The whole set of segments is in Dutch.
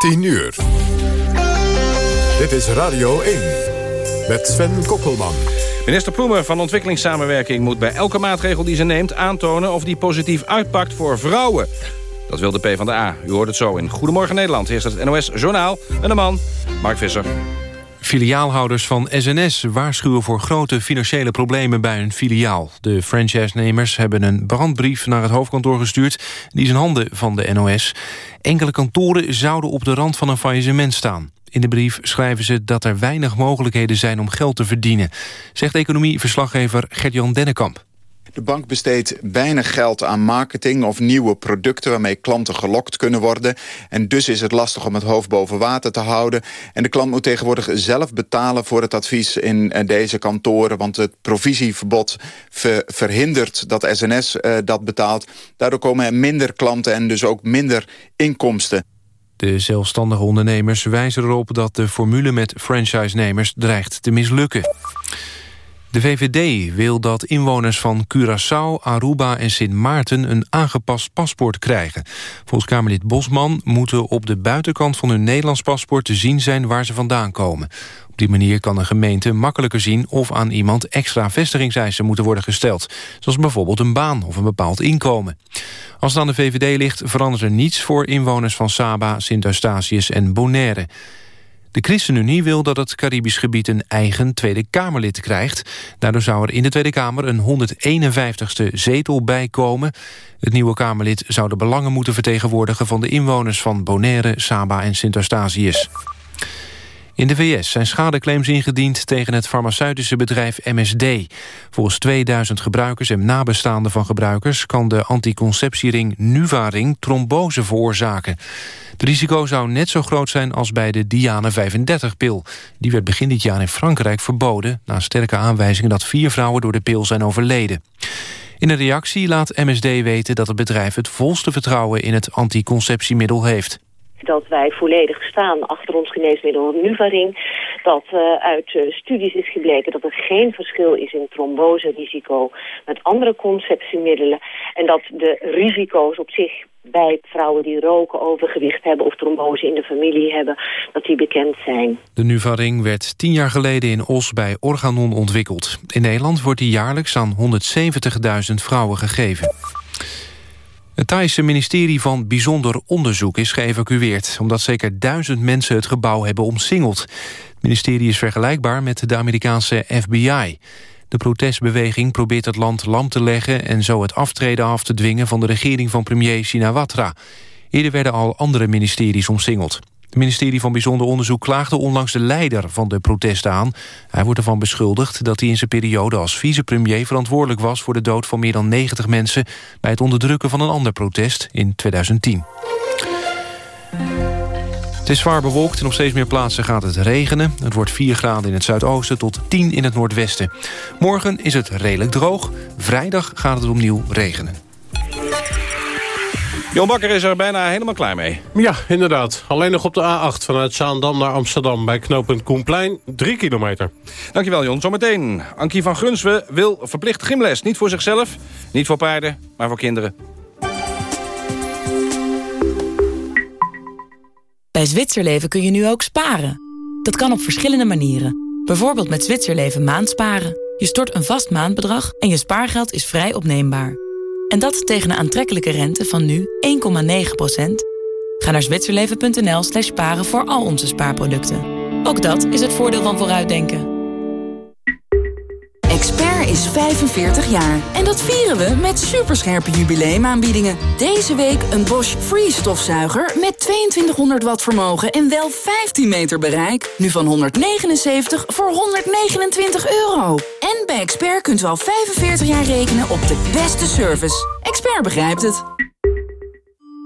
10 uur. Dit is Radio 1 met Sven Kokkelman. Minister Ploemen van Ontwikkelingssamenwerking moet bij elke maatregel die ze neemt aantonen of die positief uitpakt voor vrouwen. Dat wil de PvdA. U hoort het zo in Goedemorgen Nederland. Eerst het NOS Journaal en de man, Mark Visser. Filiaalhouders van SNS waarschuwen voor grote financiële problemen bij hun filiaal. De franchise-nemers hebben een brandbrief naar het hoofdkantoor gestuurd. Die is in handen van de NOS. Enkele kantoren zouden op de rand van een faillissement staan. In de brief schrijven ze dat er weinig mogelijkheden zijn om geld te verdienen... zegt economieverslaggever Gert-Jan Dennekamp. De bank besteedt weinig geld aan marketing of nieuwe producten... waarmee klanten gelokt kunnen worden. En dus is het lastig om het hoofd boven water te houden. En de klant moet tegenwoordig zelf betalen voor het advies in eh, deze kantoren... want het provisieverbod verhindert dat SNS eh, dat betaalt. Daardoor komen er minder klanten en dus ook minder inkomsten. De zelfstandige ondernemers wijzen erop dat de formule met franchise-nemers dreigt te mislukken. De VVD wil dat inwoners van Curaçao, Aruba en Sint Maarten... een aangepast paspoort krijgen. Volgens Kamerlid Bosman moeten op de buitenkant van hun Nederlands paspoort... te zien zijn waar ze vandaan komen. Op die manier kan een gemeente makkelijker zien... of aan iemand extra vestigingseisen moeten worden gesteld. Zoals bijvoorbeeld een baan of een bepaald inkomen. Als het aan de VVD ligt, verandert er niets voor inwoners van Saba, Sint Eustatius en Bonaire. De ChristenUnie wil dat het Caribisch gebied een eigen Tweede Kamerlid krijgt. Daardoor zou er in de Tweede Kamer een 151ste zetel bijkomen. Het nieuwe Kamerlid zou de belangen moeten vertegenwoordigen... van de inwoners van Bonaire, Saba en Sint Eustatius. In de VS zijn schadeclaims ingediend tegen het farmaceutische bedrijf MSD. Volgens 2000 gebruikers en nabestaanden van gebruikers... kan de anticonceptiering Nuvaring trombose veroorzaken. Het risico zou net zo groot zijn als bij de Diane 35-pil. Die werd begin dit jaar in Frankrijk verboden... na sterke aanwijzingen dat vier vrouwen door de pil zijn overleden. In een reactie laat MSD weten dat het bedrijf het volste vertrouwen... in het anticonceptiemiddel heeft dat wij volledig staan achter ons geneesmiddel Nuvaring. Dat uh, uit uh, studies is gebleken dat er geen verschil is in tromboserisico met andere conceptiemiddelen. En dat de risico's op zich bij vrouwen die roken, overgewicht hebben of trombose in de familie hebben, dat die bekend zijn. De Nuvaring werd tien jaar geleden in Os bij Organon ontwikkeld. In Nederland wordt die jaarlijks aan 170.000 vrouwen gegeven. Het Thaise ministerie van Bijzonder Onderzoek is geëvacueerd... omdat zeker duizend mensen het gebouw hebben omsingeld. Het ministerie is vergelijkbaar met de Amerikaanse FBI. De protestbeweging probeert het land lam te leggen... en zo het aftreden af te dwingen van de regering van premier Shinawatra. Eerder werden al andere ministeries omsingeld. Het ministerie van Bijzonder Onderzoek klaagde onlangs de leider van de protesten aan. Hij wordt ervan beschuldigd dat hij in zijn periode als vicepremier verantwoordelijk was voor de dood van meer dan 90 mensen bij het onderdrukken van een ander protest in 2010. Het is zwaar bewolkt en op steeds meer plaatsen gaat het regenen. Het wordt 4 graden in het zuidoosten tot 10 in het noordwesten. Morgen is het redelijk droog. Vrijdag gaat het opnieuw regenen. Jon Bakker is er bijna helemaal klaar mee. Ja, inderdaad. Alleen nog op de A8 vanuit Zaandam naar Amsterdam... bij knooppunt Koenplein, drie kilometer. Dankjewel, Jon. Zometeen. Ankie van Grunswe wil verplicht gymles. Niet voor zichzelf, niet voor paarden, maar voor kinderen. Bij Zwitserleven kun je nu ook sparen. Dat kan op verschillende manieren. Bijvoorbeeld met Zwitserleven maandsparen. Je stort een vast maandbedrag en je spaargeld is vrij opneembaar. En dat tegen een aantrekkelijke rente van nu 1,9%. Ga naar zwitserleven.nl slash sparen voor al onze spaarproducten. Ook dat is het voordeel van vooruitdenken. Is 45 jaar. En dat vieren we met superscherpe jubileumaanbiedingen. Deze week een Bosch Free stofzuiger met 2200 watt vermogen en wel 15 meter bereik. Nu van 179 voor 129 euro. En bij Expert kunt u al 45 jaar rekenen op de beste service. Expert begrijpt het.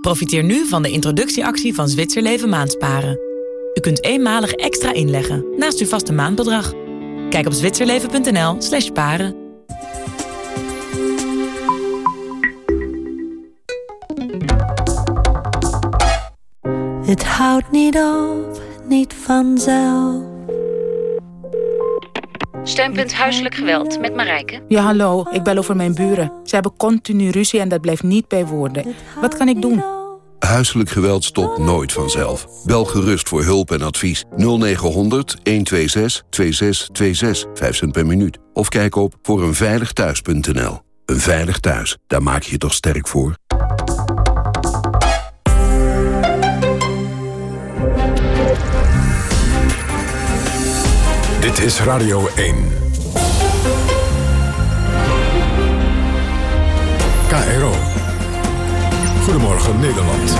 Profiteer nu van de introductieactie van Zwitserleven Maandsparen. U kunt eenmalig extra inleggen naast uw vaste maandbedrag. Kijk op zwitserleven.nl slash paren. Het houdt niet op, niet vanzelf. Steunpunt Huiselijk Geweld met Marijke. Ja, hallo. Ik bel over mijn buren. Ze hebben continu ruzie en dat blijft niet bij woorden. Wat kan ik doen? Huiselijk geweld stopt nooit vanzelf. Bel gerust voor hulp en advies 0900 126 2626, 5 cent per minuut. Of kijk op voor eenveiligthuis.nl. Een veilig thuis, daar maak je je toch sterk voor? Dit is Radio 1. KRO. Goedemorgen Nederland.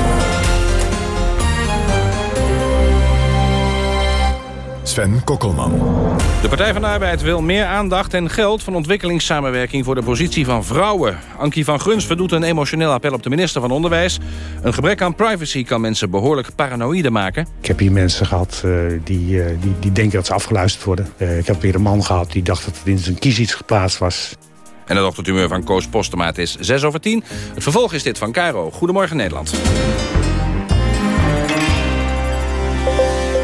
Sven Kokkelman. De Partij van de Arbeid wil meer aandacht en geld van ontwikkelingssamenwerking voor de positie van vrouwen. Ankie van Gruns verdoet een emotioneel appel op de minister van Onderwijs. Een gebrek aan privacy kan mensen behoorlijk paranoïde maken. Ik heb hier mensen gehad uh, die, uh, die, die denken dat ze afgeluisterd worden. Uh, ik heb weer een man gehad die dacht dat het in zijn kies iets geplaatst was. En het ochtendhumeur van Koos Postema is 6 over 10. Het vervolg is dit van Cairo. Goedemorgen Nederland.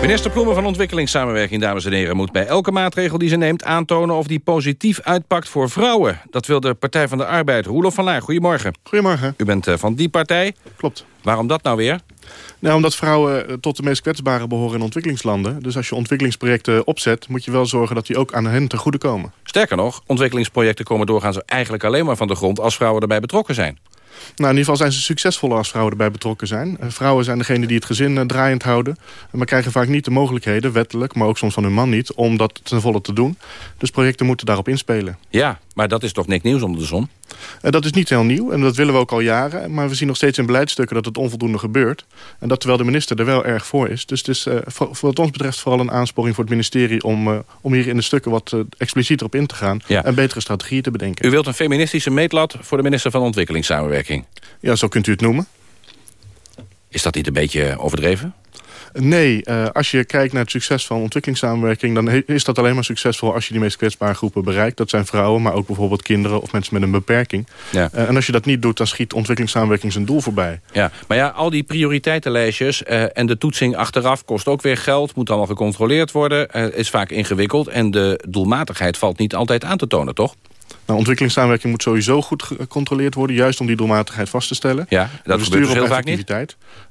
Minister Ploemen van Ontwikkelingssamenwerking, dames en heren... moet bij elke maatregel die ze neemt aantonen of die positief uitpakt voor vrouwen. Dat wil de Partij van de Arbeid. Roelof van Laar, goedemorgen. Goedemorgen. U bent van die partij. Klopt. Waarom dat nou weer? Nou, omdat vrouwen tot de meest kwetsbare behoren in ontwikkelingslanden. Dus als je ontwikkelingsprojecten opzet... moet je wel zorgen dat die ook aan hen ten goede komen. Sterker nog, ontwikkelingsprojecten komen doorgaans eigenlijk alleen maar van de grond... als vrouwen erbij betrokken zijn. Nou, in ieder geval zijn ze succesvoller als vrouwen erbij betrokken zijn. Vrouwen zijn degene die het gezin draaiend houden. Maar krijgen vaak niet de mogelijkheden, wettelijk, maar ook soms van hun man niet... om dat ten volle te doen. Dus projecten moeten daarop inspelen. Ja, maar dat is toch niks nieuws onder de zon? Dat is niet heel nieuw en dat willen we ook al jaren. Maar we zien nog steeds in beleidstukken dat het onvoldoende gebeurt. En dat terwijl de minister er wel erg voor is. Dus het is uh, wat ons betreft vooral een aansporing voor het ministerie... om, uh, om hier in de stukken wat uh, explicieter op in te gaan... Ja. en betere strategieën te bedenken. U wilt een feministische meetlat voor de minister van Ontwikkelingssamenwerking? Ja, zo kunt u het noemen. Is dat niet een beetje overdreven? Nee, uh, als je kijkt naar het succes van ontwikkelingssamenwerking... dan is dat alleen maar succesvol als je die meest kwetsbare groepen bereikt. Dat zijn vrouwen, maar ook bijvoorbeeld kinderen of mensen met een beperking. Ja. Uh, en als je dat niet doet, dan schiet ontwikkelingssamenwerking zijn doel voorbij. Ja, maar ja, al die prioriteitenlijstjes uh, en de toetsing achteraf kost ook weer geld. Moet allemaal gecontroleerd worden, is vaak ingewikkeld. En de doelmatigheid valt niet altijd aan te tonen, toch? Nou, ontwikkelingssamenwerking moet sowieso goed gecontroleerd worden... juist om die doelmatigheid vast te stellen. Ja, dat gebeurt dus heel vaak niet.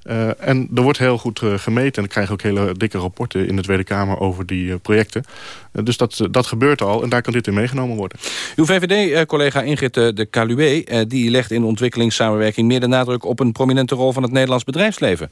Uh, en er wordt heel goed uh, gemeten. En ik krijg ook hele dikke rapporten in de Tweede Kamer over die uh, projecten. dus dat, dat gebeurt al en daar kan dit in meegenomen worden. Uw VVD-collega Ingrid de Caluwe... die legt in ontwikkelingssamenwerking meer de nadruk... op een prominente rol van het Nederlands bedrijfsleven.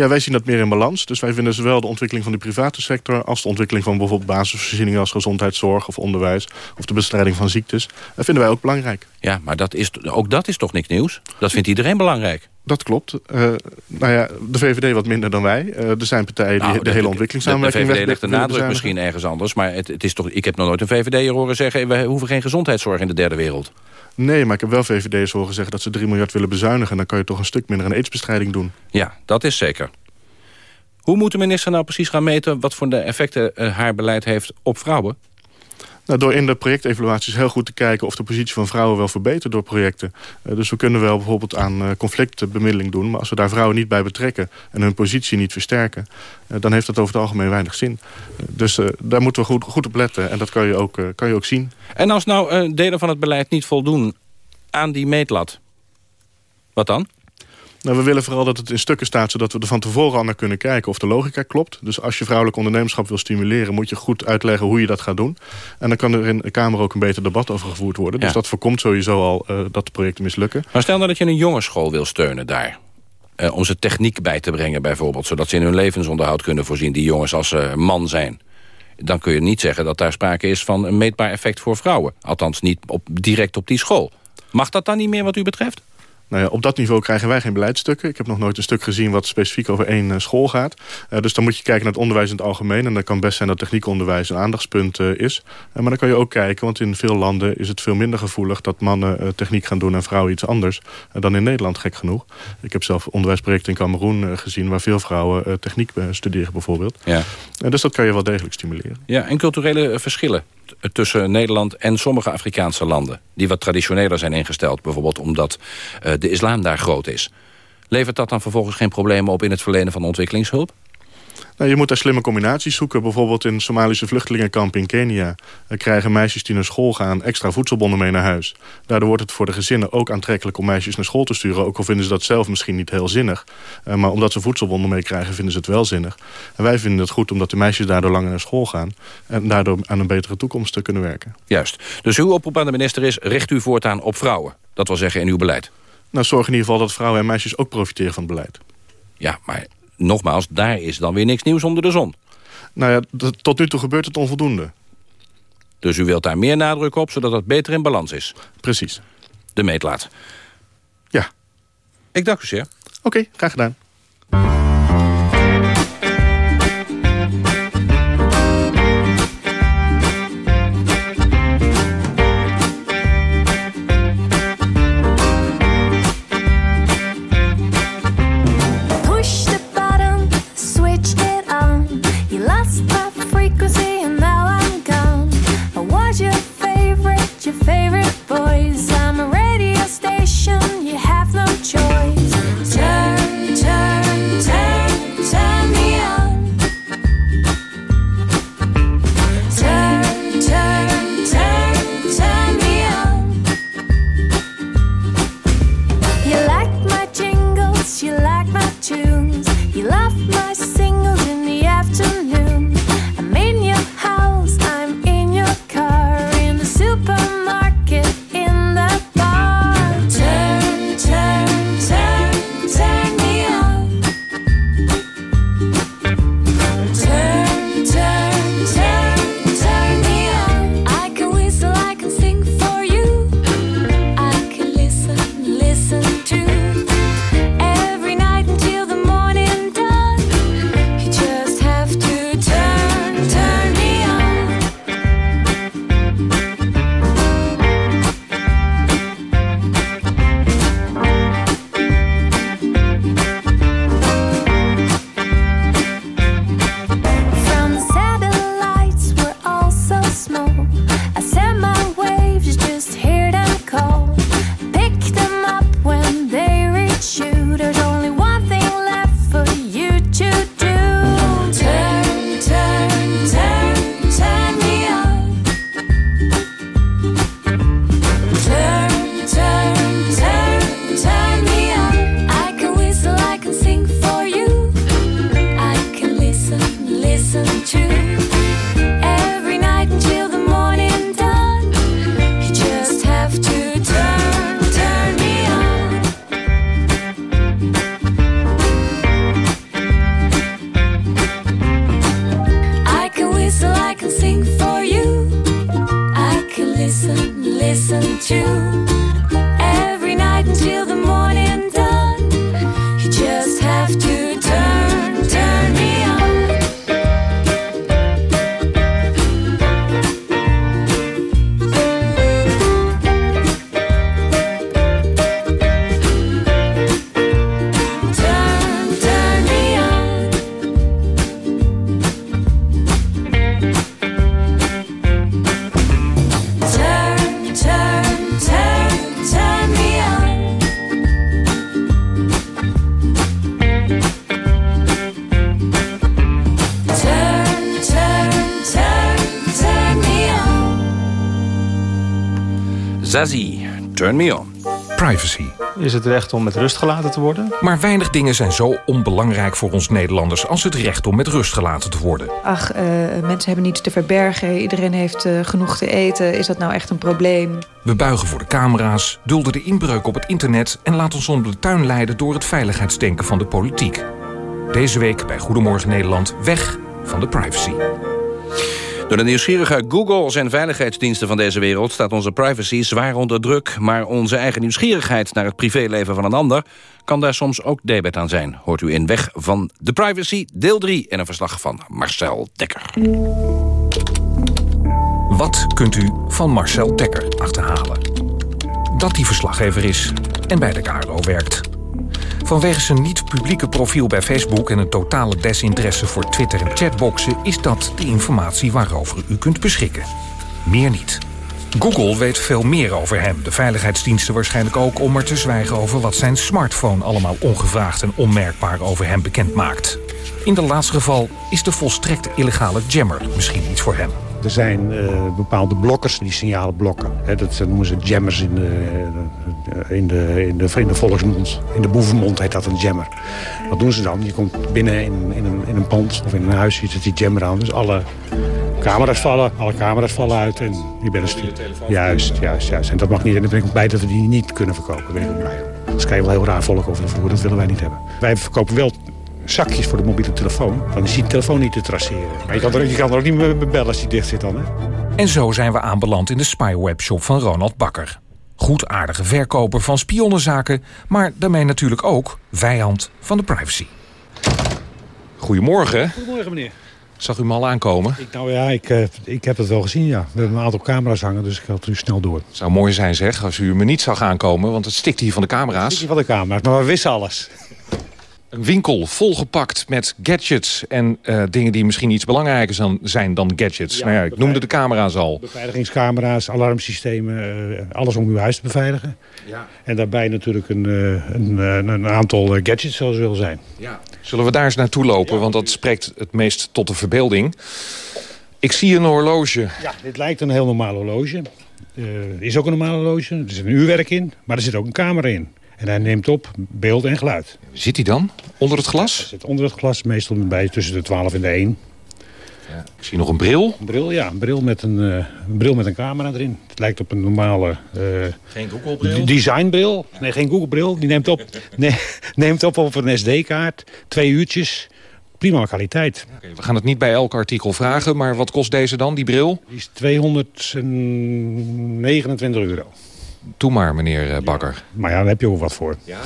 Ja, wij zien dat meer in balans. Dus wij vinden zowel de ontwikkeling van de private sector... als de ontwikkeling van bijvoorbeeld basisvoorzieningen als gezondheidszorg of onderwijs... of de bestrijding van ziektes. Dat vinden wij ook belangrijk. Ja, maar dat is, ook dat is toch niks nieuws? Dat vindt iedereen belangrijk. Dat klopt. Uh, nou ja, de VVD wat minder dan wij. Uh, er zijn partijen die nou, de, de, hele ontwikkelingssamenwerking... De, de VVD legt de nadruk misschien ergens anders. Maar het, het is toch, ik heb nog nooit een VVD'er horen zeggen... we hoeven geen gezondheidszorg in de derde wereld. Nee, maar ik heb wel VVD'ers horen zeggen dat ze 3 miljard willen bezuinigen. En dan kan je toch een stuk minder aan aidsbestrijding doen. Ja, dat is zeker. Hoe moet de minister nou precies gaan meten... wat voor de effecten uh, haar beleid heeft op vrouwen? Nou, door in de projectevaluaties heel goed te kijken... of de positie van vrouwen wel verbetert door projecten. Uh, dus we kunnen wel bijvoorbeeld aan uh, conflictbemiddeling doen... maar als we daar vrouwen niet bij betrekken... en hun positie niet versterken... dan heeft dat over het algemeen weinig zin. dus daar moeten we goed, goed op letten. En dat kan je ook, kan je ook zien. En als nou delen van het beleid niet voldoen aan die meetlat... wat dan? Nou, we willen vooral dat het in stukken staat... zodat we er van tevoren al naar kunnen kijken of de logica klopt. Dus als je vrouwelijk ondernemerschap wil stimuleren... moet je goed uitleggen hoe je dat gaat doen. En dan kan er in de Kamer ook een beter debat over gevoerd worden. Ja. Dus dat voorkomt sowieso al uh, dat de projecten mislukken. Maar stel nou dat je een jongensschool wil steunen daar. Uh, om ze techniek bij te brengen bijvoorbeeld. Zodat ze in hun levensonderhoud kunnen voorzien. Die jongens als ze man zijn dan kun je niet zeggen dat daar sprake is van een meetbaar effect voor vrouwen. Althans niet op, direct op die school. Mag dat dan niet meer wat u betreft? Nou ja, op dat niveau krijgen wij geen beleidstukken. Ik heb nog nooit een stuk gezien wat specifiek over één uh, school gaat. Uh, dus dan moet je kijken naar het onderwijs in het algemeen. En dan kan best zijn dat techniekonderwijs een aandachtspunt uh, is. maar dan kan je ook kijken, want in veel landen is het veel minder gevoelig... dat mannen techniek gaan doen en vrouwen iets anders dan in Nederland, gek genoeg. Ik heb zelf onderwijsprojecten in Cameroen gezien... waar veel vrouwen techniek studeren bijvoorbeeld. Ja. dus dat kan je wel degelijk stimuleren. Ja, en culturele verschillen tussen Nederland en sommige Afrikaanse landen... die wat traditioneler zijn ingesteld, bijvoorbeeld omdat uh, de islam daar groot is. Levert dat dan vervolgens geen problemen op in het verlenen van ontwikkelingshulp? Nou, je moet daar slimme combinaties zoeken. Bijvoorbeeld in Somalische vluchtelingenkamp in Kenia... eh, krijgen meisjes die naar school gaan extra voedselbonnen mee naar huis. Daardoor wordt het voor de gezinnen ook aantrekkelijk om meisjes naar school te sturen. Ook al vinden ze dat zelf misschien niet heel zinnig. Eh, maar omdat ze voedselbonnen meekrijgen, vinden ze het wel zinnig. En wij vinden het goed omdat de meisjes daardoor langer naar school gaan... en daardoor aan een betere toekomst te kunnen werken. Juist. Dus uw oproep aan de minister is... richt u voortaan op vrouwen. Dat wil zeggen in uw beleid. Nou, zorg in ieder geval dat vrouwen en meisjes ook profiteren van het beleid. Ja, maar nogmaals, daar is dan weer niks nieuws onder de zon. Nou ja, tot nu toe gebeurt het onvoldoende. Dus u wilt daar meer nadruk op, zodat het beter in balans is? Precies. De meetlaat. Ja. Ik dank u zeer. Oké, graag gedaan. Is het recht om met rust gelaten te worden? Maar weinig dingen zijn zo onbelangrijk voor ons Nederlanders... als het recht om met rust gelaten te worden. Ach, eh, mensen hebben niets te verbergen. Iedereen heeft eh, genoeg te eten. Is dat nou echt een probleem? We buigen voor de camera's, dulden de inbreuk op het internet... en laten ons onder de tuin leiden door het veiligheidsdenken van de politiek. Deze week bij Goedemorgen Nederland weg van de privacy. Door de nieuwsgierige Google en veiligheidsdiensten van deze wereld... staat onze privacy zwaar onder druk. Maar onze eigen nieuwsgierigheid naar het privéleven van een ander... kan daar soms ook debet aan zijn. Hoort u in Weg van de Privacy, deel 3... en een verslag van Marcel Dekker. Wat kunt u van Marcel Dekker achterhalen? Dat hij verslaggever is en bij de KRO werkt. Vanwege zijn niet-publieke profiel bij Facebook... en een totale desinteresse voor Twitter en chatboxen... is dat de informatie waarover u kunt beschikken. Meer niet. Google weet veel meer over hem. De veiligheidsdiensten waarschijnlijk ook om er te zwijgen over wat zijn smartphone allemaal ongevraagd en onmerkbaar over hem bekend maakt. In de laatste geval is de volstrekt illegale jammer misschien iets voor hem. Er zijn eh, bepaalde blokkers die signalen blokken. Dat noemen ze jammers in de, in, de, in, de, in volksmond. In de boevenmond heet dat een jammer. Wat doen ze dan? Je komt binnen in, in, een, in een pand of in een huis, je zet die jammer aan. Dus alle camera's vallen, alle camera's vallen uit en je bent een. Juist, juist, juist. En dat mag niet. En daar ben ik blij dat we die niet kunnen verkopen. Ben ik blij wel heel raar volk over de vloer. Dat willen wij niet hebben. Wij verkopen wel zakjes voor de mobiele telefoon. Dan is die telefoon niet te traceren. Maar je kan er, je kan er ook niet meer bellen als die dicht zit dan, hè? En zo zijn we aanbeland in de spywebshop van Ronald Bakker. Goedaardige verkoper van spionnenzaken, maar daarmee natuurlijk ook vijand van de privacy. Goedemorgen. Goedemorgen, meneer. Zag u hem al aankomen? Ik, nou ja, ik, eh, ik heb het wel gezien, ja. We hebben een aantal camera's hangen, dus ik had u snel door. Zou mooi zijn zeg, als u me niet zag aankomen, want het stikt hier van de camera's. Stukje van de camera's, maar we wisten alles. Een winkel volgepakt met gadgets en eh, dingen die misschien iets belangrijker zijn, zijn dan gadgets. Ja, nou ja, ik noemde de camera's al. Beveiligingscamera's, alarmsystemen, eh, alles om uw huis te beveiligen. Ja. En daarbij natuurlijk een, eh, een, een aantal gadgets zoals wil zijn. Ja. Zullen we daar eens naartoe lopen, want dat spreekt het meest tot de verbeelding. Ik zie een horloge. Ja, dit lijkt een heel normaal horloge. Er is ook een normaal horloge. Er zit een uurwerk in, maar er zit ook een camera in. En hij neemt op beeld en geluid. Zit hij dan? Onder het glas? Hij zit onder het glas, meestal bij tussen de 12 en de 1. Ik zie nog een bril. Een bril, ja. Een bril met een, eh, een, bril met een camera erin. Het lijkt op een normale... eh, Geen Google-bril? Designbril. Nee, geen Google-bril. Die neemt op, nee, neemt op op een SD-kaart. Twee uurtjes. Prima kwaliteit. We gaan het niet bij elk artikel vragen, maar wat kost deze dan, die bril? Die is 229 euro. Doe maar, meneer eh, Bakker. Maar ja, daar heb je ook wat voor. Ja.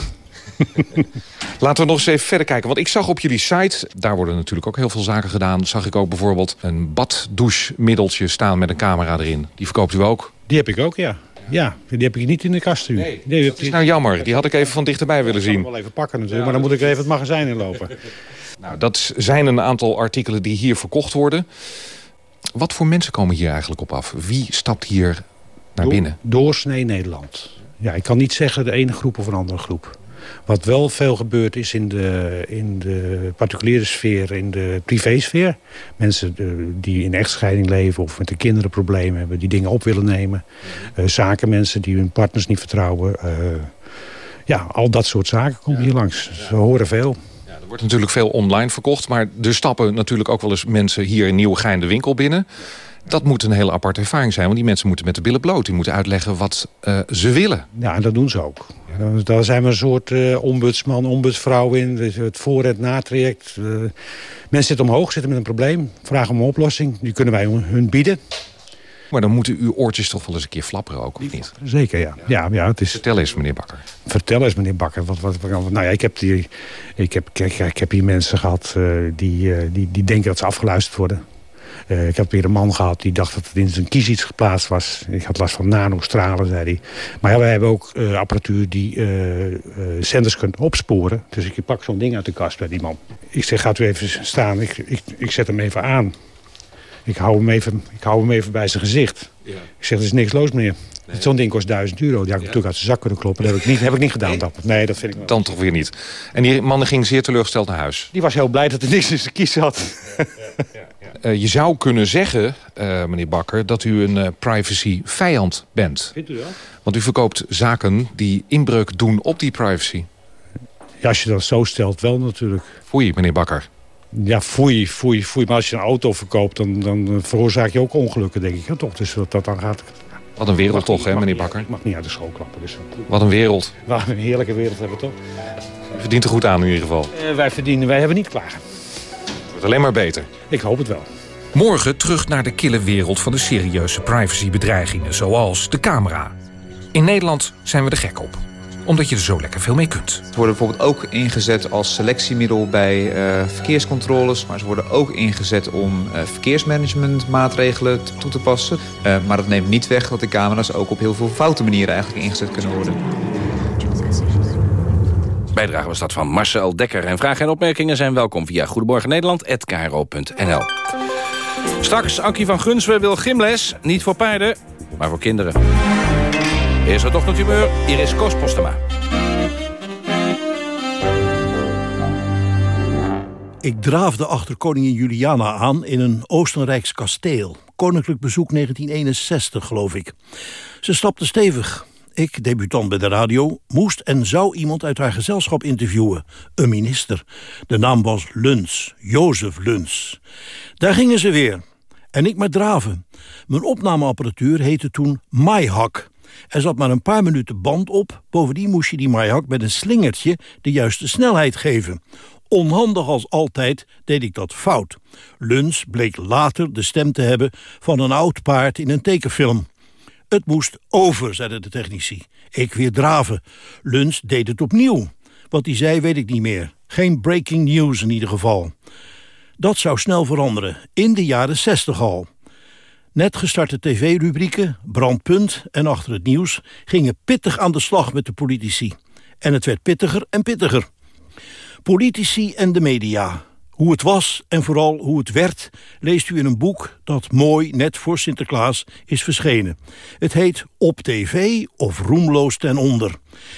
Laten we nog eens even verder kijken. Want ik zag op jullie site, daar worden natuurlijk ook heel veel zaken gedaan. Zag ik ook bijvoorbeeld een baddouchemiddeltje staan met een camera erin. Die verkoopt u ook? Die heb ik ook, ja. Ja, die heb ik niet in de kast nu. Nee, Dat is nou jammer. Die had ik even van dichterbij willen Ik kan zien. hem wel even pakken natuurlijk, maar dan moet ik even het magazijn inlopen. Nou, dat zijn een aantal artikelen die hier verkocht worden. Wat voor mensen komen hier eigenlijk op af? Wie stapt hier naar binnen? Doorsnee Nederland. Ja, ik kan niet zeggen de ene groep of een andere groep. Wat wel veel gebeurt is in de, in de particuliere sfeer, in de privésfeer. Mensen eh, die in echtscheiding leven of met de kinderen problemen hebben... die dingen op willen nemen. Eh, zakenmensen die hun partners niet vertrouwen. Eh, ja, al dat soort zaken komen hier langs. Ze horen veel. Er wordt natuurlijk veel online verkocht. Maar er stappen natuurlijk ook wel eens mensen hier in Nieuwegein de winkel binnen. Dat moet een hele aparte ervaring zijn. Want die mensen moeten met de billen bloot. Die moeten uitleggen wat eh, ze willen. Ja, en dat doen ze ook. Daar- zijn we een soort eh, ombudsman, ombudsvrouw in. Het voor- en natraject. Eh, mensen zitten omhoog, zitten met een probleem. Vragen om een oplossing. Die kunnen wij hun bieden. Maar dan moeten uw oortjes toch wel eens een keer flapperen ook, of niet? Zeker, ja. ja, ja het is... Vertel eens, meneer Bakker. Vertel eens, meneer Bakker. Wat, wat, wat- nou ja, ik heb, die, ik, heb, kijk, ik heb hier mensen gehad eh, die, die, die denken dat ze afgeluisterd worden. Eh, ik heb weer een man gehad die dacht dat het in zijn kies iets geplaatst was. Ik had last van nanostralen, zei hij. Maar ja, wij hebben ook eh, apparatuur die eh, zenders kunt opsporen. Dus ik pak zo'n ding uit de kast bij die man. Ik zeg, gaat u even staan. Ik, ik, ik zet hem even aan. Ik hou hem even, ik hou hem even bij zijn gezicht. Ik zeg, er is niks los meneer. Zo'n ding kost 1000 euro. Die had ik natuurlijk uit zijn zak kunnen kloppen. Dat heb ik niet, heb ik niet gedaan. Dat. Nee, dat vind ik wel. Dan toch weer niet. En die man ging zeer teleurgesteld naar huis. Die was heel blij dat er niks in zijn kies had. Eh, je zou kunnen zeggen, eh, meneer Bakker, dat u een eh, privacy-vijand bent. Vindt u dat? Want u verkoopt zaken die inbreuk doen op die privacy. Ja, als je dat zo stelt, wel natuurlijk. Foei, meneer Bakker. Ja, foei, foei, foei. Maar als je een auto verkoopt, dan, dan veroorzaak je ook ongelukken, denk ik. Ja, toch? Dus wat dat dan gaat... Wat een wereld toch, hè, meneer niet- Bakker? Ik mag niet uit de school klappen. Dus. Wat een wereld. Wat een heerlijke wereld hebben we toch? U verdient er goed aan in ieder geval. Wij verdienen, wij hebben niet klagen. Het wordt alleen maar beter. Ik hoop het wel. Morgen terug naar de kille wereld van de serieuze privacybedreigingen, zoals de camera. In Nederland zijn we er gek op, omdat je er zo lekker veel mee kunt. Ze worden bijvoorbeeld ook ingezet als selectiemiddel bij eh, verkeerscontroles. Maar ze worden ook ingezet om eh, verkeersmanagementmaatregelen toe te passen. Eh, maar dat neemt niet weg dat de camera's ook op heel veel foute manieren eigenlijk ingezet kunnen worden. Bijdrage was dat van Marcel Dekker. En vragen en opmerkingen zijn welkom via goedemorgennederland.nl. Straks Ankie van Gunswe wil gymles. Niet voor paarden, maar voor kinderen. Eerst het ochtendhumeur. Hier is Koos Postema. Ik draafde achter koningin Juliana aan in een Oostenrijks kasteel. Koninklijk bezoek 1961, geloof ik. Ze stapte stevig. Ik, debutant bij de radio, moest en zou iemand uit haar gezelschap interviewen. Een minister. De naam was Luns, Jozef Luns. Daar gingen ze weer. En ik maar draven. Mijn opnameapparatuur heette toen MyHack. Er zat maar een paar minuten band op. Bovendien moest je die MyHack met een slingertje de juiste snelheid geven. Onhandig als altijd deed ik dat fout. Luns bleek later de stem te hebben van een oud paard in een tekenfilm. Het moest over, zeiden de technici. Ik weer draven. Luns deed het opnieuw. Wat hij zei weet ik niet meer. Geen breaking news in ieder geval. Dat zou snel veranderen, in de jaren 60 al. Net gestarte tv-rubrieken, brandpunt en achter het nieuws... gingen pittig aan de slag met de politici. En het werd pittiger en pittiger. Politici en de media. Hoe het was en vooral hoe het werd... leest u in een boek dat mooi net voor Sinterklaas is verschenen. Het heet Op TV of Roemloos ten onder.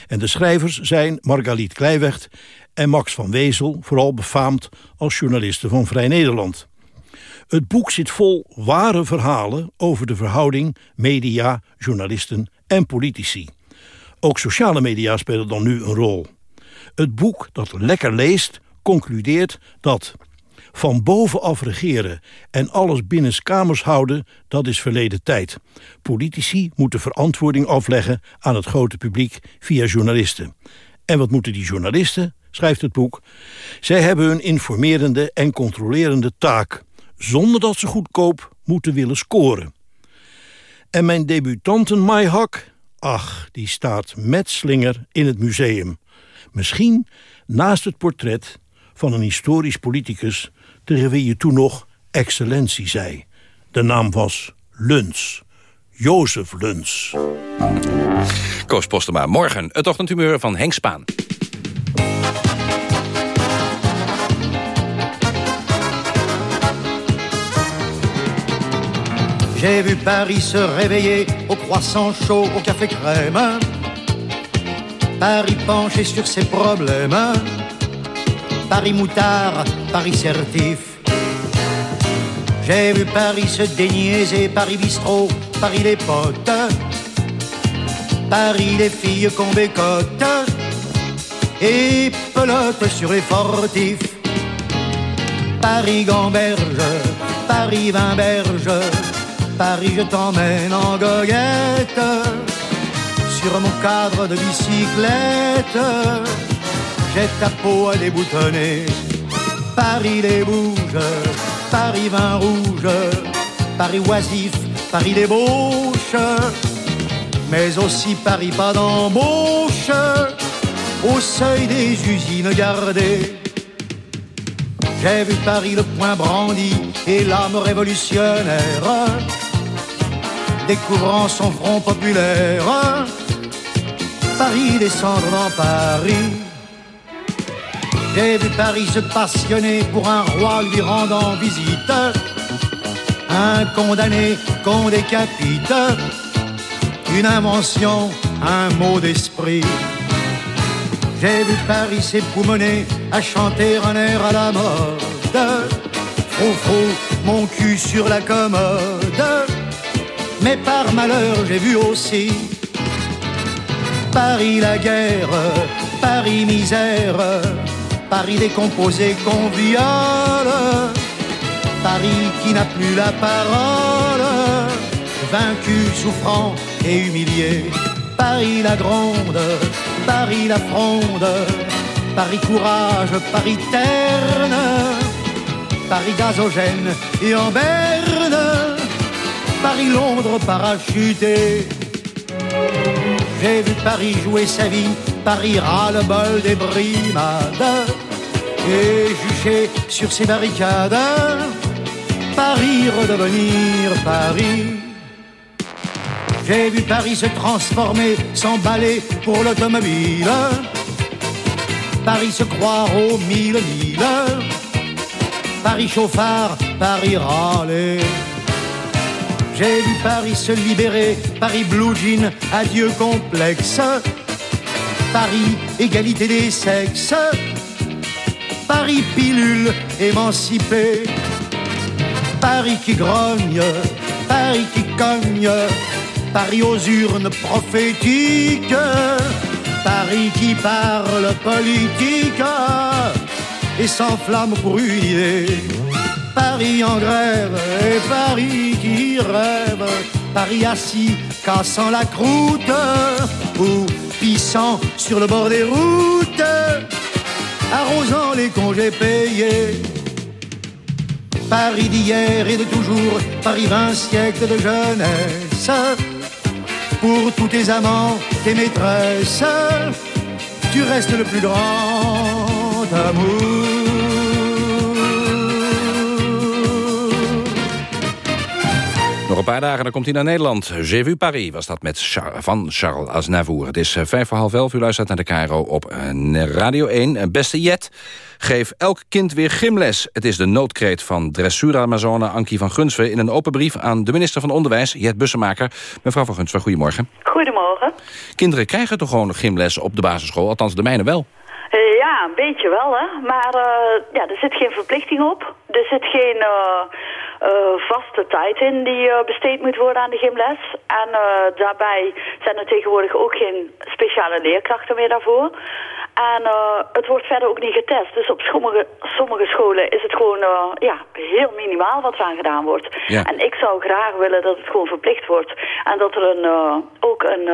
En de schrijvers zijn Margaliet Kleiwecht en Max van Wezel... vooral befaamd als journalisten van Vrij Nederland. Het boek zit vol ware verhalen over de verhouding media, journalisten en politici. Ook sociale media spelen dan nu een rol. Het boek dat lekker leest concludeert dat van bovenaf regeren en alles binnenskamers houden, dat is verleden tijd. Politici moeten verantwoording afleggen aan het grote publiek via journalisten. En wat moeten die journalisten, schrijft het boek? Zij hebben hun informerende en controlerende taak, zonder dat ze goedkoop moeten willen scoren. En mijn debutanten Maihak, ach, die staat met slinger in het museum. Misschien naast het portret van een historisch politicus... tegen wie je toen nog excellentie zei. De naam was Luns. Jozef Luns. Koos Postema, morgen het ochtendhumeur van Henk Spaan. J'ai vu Paris se réveiller au croissant chaud, au café crème. Paris penché sur ses problèmes. Paris moutard, Paris certif. J'ai vu Paris se déniaiser, Paris bistrot, Paris les potes. Paris les filles qu'on bécote. Et pelote sur les fortifs. Paris gamberge, Paris vinberge. Paris je t'emmène en goguette sur mon cadre de bicyclette. J'ai ta peau à déboutonner. Paris les bouges, Paris vin rouge, Paris oisif, Paris débauche, mais aussi Paris pas d'embauche, au seuil des usines gardées. J'ai vu Paris le poing brandi et l'âme révolutionnaire, découvrant son front populaire. Paris descendre dans Paris. J'ai vu Paris se passionner pour un roi lui rendant visite. Un condamné qu'on décapite. Une invention, un mot d'esprit. J'ai vu Paris s'époumoner à chanter un air à la mode. Frou frou, mon cul sur la commode. Mais par malheur, j'ai vu aussi Paris la guerre, Paris misère, Paris décomposé qu'on Paris qui n'a plus la parole, vaincu, souffrant et humilié, Paris la gronde, Paris la fronde, Paris courage, Paris terne, Paris gazogène et en berne, Paris Londres parachuté. J'ai vu Paris jouer sa vie, Paris ras le bol des brimades et juché sur ses barricades. Paris redevenir Paris. J'ai vu Paris se transformer, s'emballer pour l'automobile. Paris se croire aux mille mille. Paris chauffard, Paris râler. J'ai vu Paris se libérer, Paris blue jean, adieu complexe. Paris égalité des sexes. Paris pilule émancipée. Paris qui grogne, Paris qui cogne, Paris aux urnes prophétiques, Paris qui parle politique. Et s'enflamme pour. Paris en grève et Paris qui rêve, Paris assis cassant la croûte ou pissant sur le bord des routes, arrosant les congés payés. Paris d'hier et de toujours, Paris vingt siècles de jeunesse. Pour tous tes amants, tes maîtresses, tu restes le plus grand amour. Paar dagen, dan komt hij naar Nederland. J'ai vu Paris was dat met Char- van Charles Aznavour. Het is eh, vijf voor half elf, u luistert naar de Cairo op eh, Radio 1. Eh, Beste Jet, geef elk kind weer gymles. Het is de noodkreet van dressuur-amazone Ankie van Gunsven... in een open brief aan de minister van Onderwijs, Jet Bussemaker. Mevrouw van Gunsven, goedemorgen. Goedemorgen. Kinderen krijgen toch gewoon gymles op de basisschool? Althans, de mijne wel. Eh, ja, een beetje wel, hè. Maar eh, ja, er zit geen verplichting op. Er zit geen eh, vaste tijd in die besteed moet worden aan de gymles. En daarbij zijn er tegenwoordig ook geen speciale leerkrachten meer daarvoor. En eh, het wordt verder ook niet getest. Dus op sommige, sommige scholen is het gewoon eh, ja, heel minimaal wat eraan gedaan wordt. Ja. En ik zou graag willen dat het gewoon verplicht wordt. En dat er een, eh, ook een,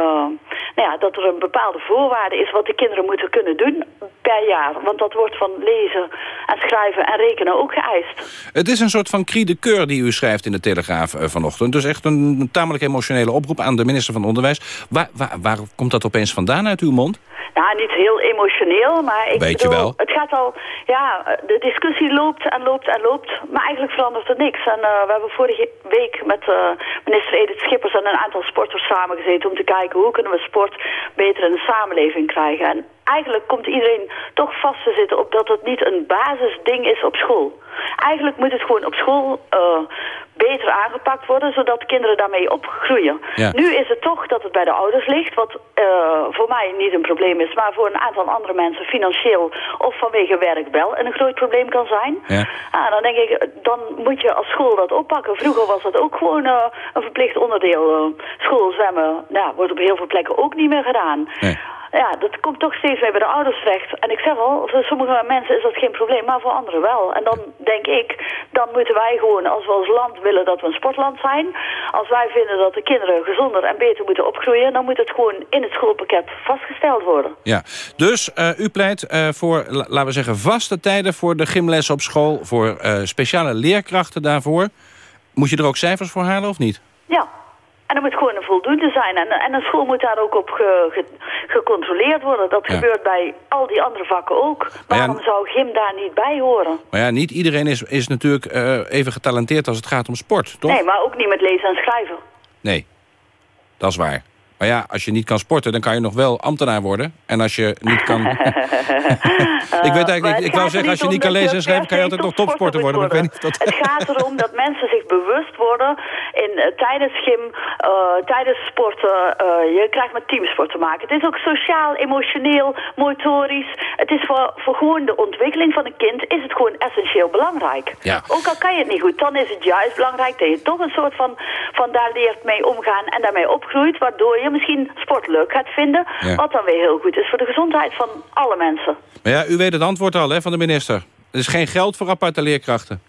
nou ja, dat er een bepaalde voorwaarde is wat de kinderen moeten kunnen doen per jaar. Want dat wordt van lezen en schrijven en rekenen ook geëist. Het is een soort van cri de coeur die u schrijft in de Telegraaf vanochtend. Dus echt een, een tamelijk emotionele oproep aan de minister van Onderwijs. Waar, waar, waar komt dat opeens vandaan uit uw mond? Nou, niet heel emotioneel, maar ik Weet je bedoel, wel. het gaat al, ja, de discussie loopt en loopt en loopt, maar eigenlijk verandert er niks. En eh, we hebben vorige week met eh, minister Edith Schippers en een aantal sporters samengezeten om te kijken hoe kunnen we sport beter in de samenleving krijgen. En eigenlijk komt iedereen toch vast te zitten op dat het niet een basisding is op school. Eigenlijk moet het gewoon op school eh, beter aangepakt worden, zodat kinderen daarmee opgroeien. Ja. Nu is het toch dat het bij de ouders ligt, wat eh, voor mij niet een probleem is, maar voor een aantal andere mensen financieel of vanwege werk wel een groot probleem kan zijn. Ja. Ah, dan denk ik, dan moet je als school dat oppakken. Vroeger was dat ook gewoon eh, een verplicht onderdeel. eh schoolzwemmen nou, wordt op heel veel plekken ook niet meer gedaan. Ja, dat komt toch steeds bij de ouders terecht. En ik zeg al, voor sommige mensen is dat geen probleem, maar voor anderen wel. En dan denk ik, dan moeten wij gewoon, als we als land willen dat we een sportland zijn... als wij vinden dat de kinderen gezonder en beter moeten opgroeien... dan moet het gewoon in het schoolpakket vastgesteld worden. Ja, dus eh, u pleit eh, voor, la- laten we zeggen, vaste tijden voor de gymles op school... voor eh, speciale leerkrachten daarvoor. Moet je er ook cijfers voor halen of niet? Ja. En er moet gewoon een voldoende zijn. En, en een school moet daar ook op ge- ge- gecontroleerd worden. Dat Ja. gebeurt bij al die andere vakken ook. Maar ja, Waarom zou gym daar niet bij horen? Maar ja, niet iedereen is, is natuurlijk eh, even getalenteerd als het gaat om sport, toch? Nee, maar ook niet met lezen en schrijven. Nee, dat is waar. Maar ja, als je niet kan sporten, dan kan je nog wel ambtenaar worden. En als je niet kan... ik weet eigenlijk, ik, ik wou zeggen, als je niet kan lezen en schrijven... kan je altijd nog topsporter worden. Maar ik weet niet dat... Het gaat erom dat mensen zich bewust worden in, eh, tijdens gym, eh, tijdens sporten. eh, je krijgt met teamsport te maken. Het is ook sociaal, emotioneel, motorisch. Het is voor, voor gewoon de ontwikkeling van een kind is het gewoon essentieel belangrijk. Ja. Ook al kan je het niet goed, dan is het juist belangrijk dat je toch een soort van, van daar leert mee omgaan en daarmee opgroeit. Waardoor je misschien sport leuk gaat vinden. Ja. Wat dan weer heel goed is voor de gezondheid van alle mensen. Maar ja, u weet het antwoord al hè, van de minister. Er is geen geld voor aparte leerkrachten.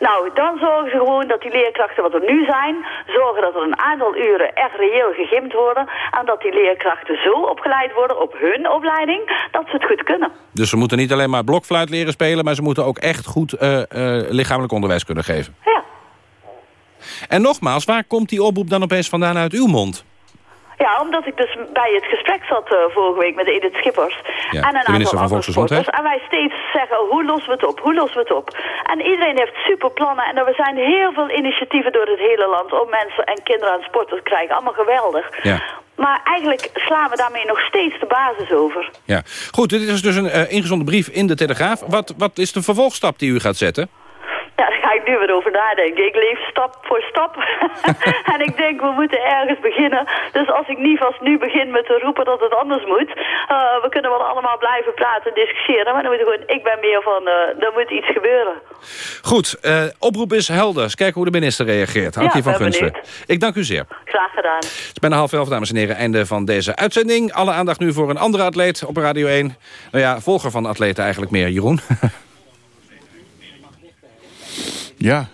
Nou, dan zorgen ze gewoon dat die leerkrachten wat er nu zijn... zorgen dat er een aantal uren echt reëel gegimd worden... en dat die leerkrachten zo opgeleid worden op hun opleiding... dat ze het goed kunnen. Dus ze moeten niet alleen maar blokfluit leren spelen... maar ze moeten ook echt goed eh, eh, lichamelijk onderwijs kunnen geven. Ja. En nogmaals, waar komt die oproep dan opeens vandaan uit uw mond? Ja, omdat ik dus bij het gesprek zat eh, vorige week met Edith Schippers... Ja, en een de minister aantal van andere Volksgezondheid. sporters. En wij steeds zeggen, hoe lossen we het op, hoe lossen we het op? En iedereen heeft super plannen en er zijn heel veel initiatieven door het hele land... om mensen en kinderen aan sporten te krijgen. Allemaal geweldig. Ja. Maar eigenlijk slaan we daarmee nog steeds de basis over. Ja. Goed, dit is dus een eh, ingezonden brief in de Telegraaf. Wat, wat is de vervolgstap die u gaat zetten? Ja, dan ga ik nu weer over nadenken. Ik leef stap voor stap. en ik denk, we moeten ergens beginnen. Dus als ik niet vast nu begin met te roepen dat het anders moet... eh, we kunnen wel allemaal blijven praten en discussiëren. Maar dan moet ik gewoon, ik ben meer van, eh er moet iets gebeuren. Goed, eh, oproep is helder. Kijken hoe de minister reageert. Ankie Ja, van benieuwd. Ik dank u zeer. Graag gedaan. Het is bijna half elf, dames en heren. Einde van deze uitzending. Alle aandacht nu voor een andere atleet op Radio 1. Nou ja, volger van atleten eigenlijk meer. Jeroen? Ja,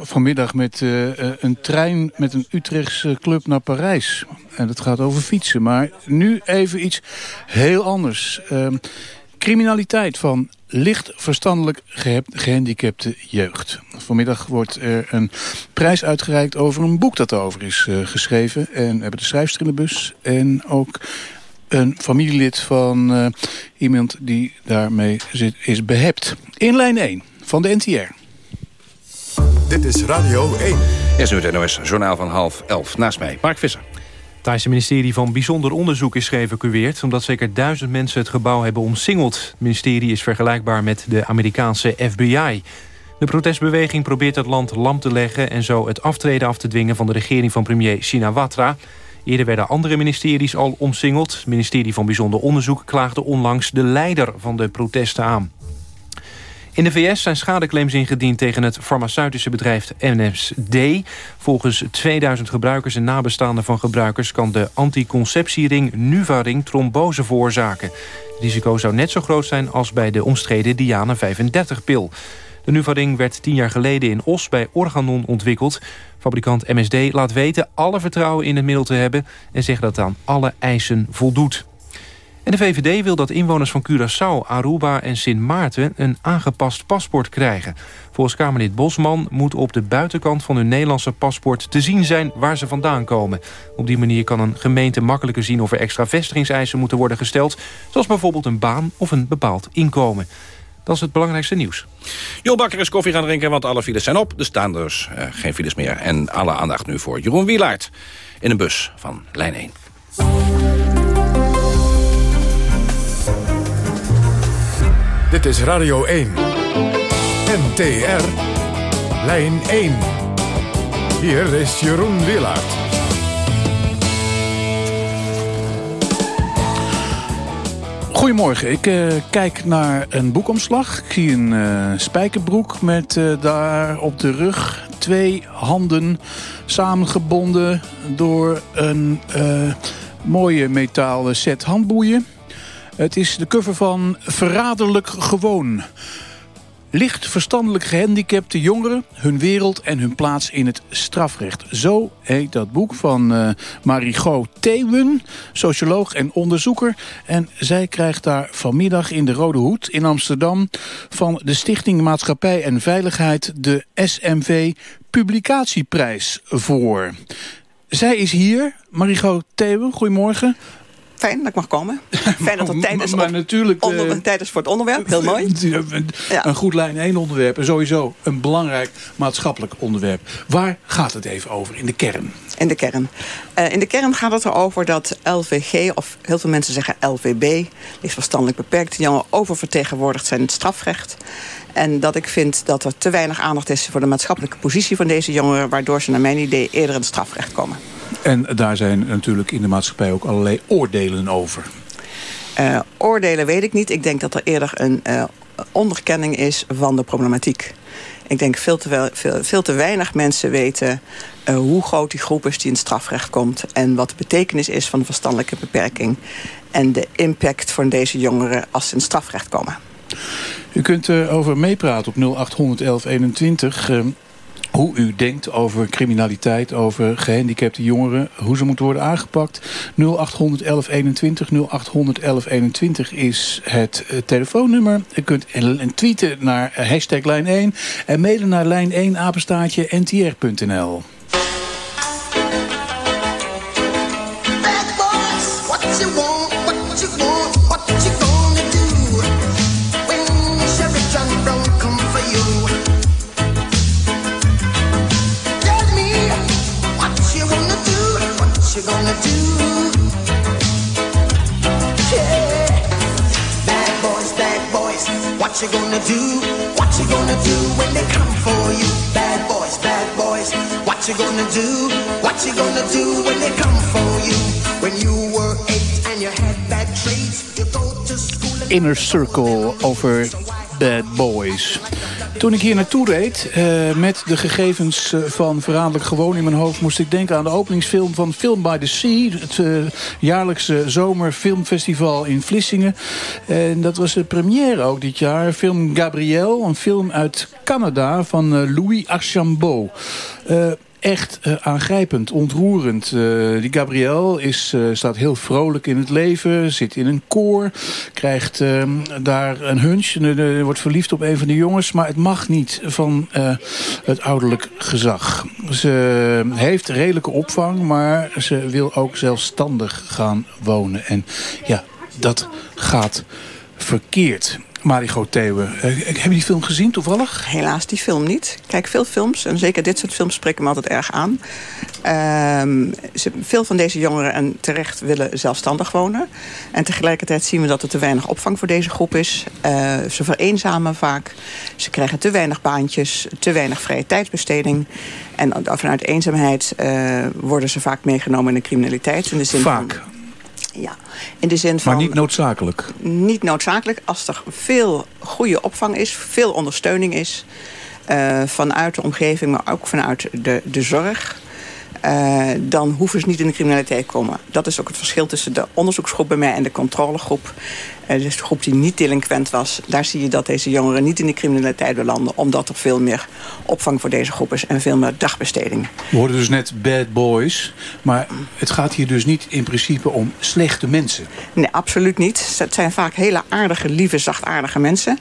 vanmiddag met eh, eh, een trein met een Utrechtse club naar Parijs. En dat gaat over fietsen. Maar nu even iets heel anders. Ehm, criminaliteit van licht verstandelijk gehandicapte jeugd. Vanmiddag wordt er een prijs uitgereikt over een boek dat erover is eh, geschreven. En we hebben de schrijfster in de bus. En ook een familielid van iemand die daarmee zit, is behept. In lijn 1 van de NTR. Dit is Radio 1. Eerst nu het NOS Journaal van half elf. Naast mij, Mark Visser. Het Thaise ministerie van Bijzonder Onderzoek is geëvacueerd... omdat zeker duizend mensen het gebouw hebben omsingeld. Het ministerie is vergelijkbaar met de Amerikaanse FBI. De protestbeweging probeert het land lam te leggen... en zo het aftreden af te dwingen van de regering van premier Shinawatra. Eerder werden andere ministeries al omsingeld. Het ministerie van Bijzonder Onderzoek klaagde onlangs de leider van de protesten aan. In de VS zijn schadeclaims ingediend tegen het farmaceutische bedrijf MSD. Volgens 2000 gebruikers en nabestaanden van gebruikers... kan de anticonceptiering Nuvaring trombose veroorzaken. Het risico zou net zo groot zijn als bij de omstreden Diana 35-pil. De Nuvaring werd tien jaar geleden in Os bij Organon ontwikkeld. Fabrikant MSD laat weten alle vertrouwen in het middel te hebben... en zegt dat het aan alle eisen voldoet. En de VVD wil dat inwoners van Curaçao, Aruba en Sint Maarten... een aangepast paspoort krijgen. Volgens Kamerlid Bosman moet op de buitenkant van hun Nederlandse paspoort... te zien zijn waar ze vandaan komen. Op die manier kan een gemeente makkelijker zien... of er extra vestigingseisen moeten worden gesteld... zoals bijvoorbeeld een baan of een bepaald inkomen. Dat is het belangrijkste nieuws. Jo Bakker is koffie gaan drinken, want alle files zijn op. Er staan dus eh, geen files meer. En alle aandacht nu voor Jeroen Wielaert in een bus van lijn 1. Dit is Radio 1. NTR. Lijn 1. Hier is Jeroen Willaert. Goedemorgen, ik eh, kijk naar een boekomslag. Ik zie een eh, spijkerbroek met eh, daar op de rug twee handen samengebonden door een mooie metalen set handboeien. Het is de cover van Verraderlijk Gewoon. Licht verstandelijk gehandicapte jongeren, hun wereld en hun plaats in het strafrecht. Zo heet dat boek van eh Marigot Thewen, socioloog en onderzoeker. En zij krijgt daar vanmiddag in de Rode Hoed in Amsterdam... van de Stichting Maatschappij en Veiligheid de SMV Publicatieprijs voor. Zij is hier, Marigot Thewen, goedemorgen. Fijn dat ik mag komen. Fijn dat er tijd is, Maar natuurlijk, onder, eh, tijd is voor het onderwerp. Heel mooi. Een goed lijn 1 onderwerp en sowieso een belangrijk maatschappelijk onderwerp. Waar gaat het even over in de kern? In de kern. Eh, in de kern gaat het erover dat LVG, of heel veel mensen zeggen LVB... lichtverstandelijk beperkte jongeren oververtegenwoordigd zijn in het strafrecht. En dat ik vind dat er te weinig aandacht is voor de maatschappelijke positie van deze jongeren... waardoor ze naar mijn idee eerder in het strafrecht komen. En daar zijn natuurlijk in de maatschappij ook allerlei oordelen over. Eh, oordelen weet ik niet. Ik denk dat er eerder een eh, onderkenning is van de problematiek. Ik denk veel te, wel, veel, veel te weinig mensen weten eh, hoe groot die groep is die in het strafrecht komt. En wat de betekenis is van de verstandelijke beperking. En de impact van deze jongeren als ze in het strafrecht komen. U kunt erover meepraten op 0800 1121. Hoe u denkt over criminaliteit, over gehandicapte jongeren, hoe ze moeten worden aangepakt. 0800 1121, 0800 1121 is het eh, telefoonnummer. U kunt en, en tweeten naar eh, hashtag lijn 1 en mailen naar lijn 1 apenstaartje ntr.nl. What you gonna do? What you gonna do when they come for you? When you were eight and you had bad traits, you go to school Inner Circle over Bad Boys. Toen ik hier naartoe reed, eh, met de gegevens eh, van Verraderlijk Gewoon in mijn hoofd... moest ik denken aan de openingsfilm van Film by the Sea. Het eh, jaarlijkse zomerfilmfestival in Vlissingen. En dat was de première ook dit jaar. Film Gabrielle, een film uit Canada van Louis Archambault. Echt eh, aangrijpend, ontroerend. Eh, die Gabrielle is, eh, staat heel vrolijk in het leven, zit in een koor, krijgt eh, daar een hunch, wordt verliefd op een van de jongens, maar het mag niet van het ouderlijk gezag. Ze heeft redelijke opvang, maar ze wil ook zelfstandig gaan wonen. En ja, dat gaat verkeerd. Marigo Theeuwen, eh, heb je die film gezien toevallig? Helaas die film niet. Ik kijk veel films en zeker dit soort films spreken me altijd erg aan. Ehm, ze, veel van deze jongeren en terecht willen zelfstandig wonen. En tegelijkertijd zien we dat er te weinig opvang voor deze groep is. Eh, ze vereenzamen vaak. Ze krijgen te weinig baantjes, te weinig vrije tijdsbesteding. En vanuit eenzaamheid eh, worden ze vaak meegenomen in de criminaliteit. In de zin Vaak. Van, ja, in de zin van... Maar niet noodzakelijk. Niet noodzakelijk. Als er veel goede opvang is, veel ondersteuning is... eh, vanuit de omgeving, maar ook vanuit de, de zorg... eh, dan hoeven ze niet in de criminaliteit te komen. Dat is ook het verschil tussen de onderzoeksgroep bij mij en de controlegroep. Dus de groep die niet delinquent was. Daar zie je dat deze jongeren niet in de criminaliteit belanden... omdat er veel meer opvang voor deze groep is en veel meer dagbesteding. We hoorden dus net bad boys. Maar het gaat hier dus niet in principe om slechte mensen. Nee, absoluut niet. Het zijn vaak hele aardige, lieve, zachtaardige mensen.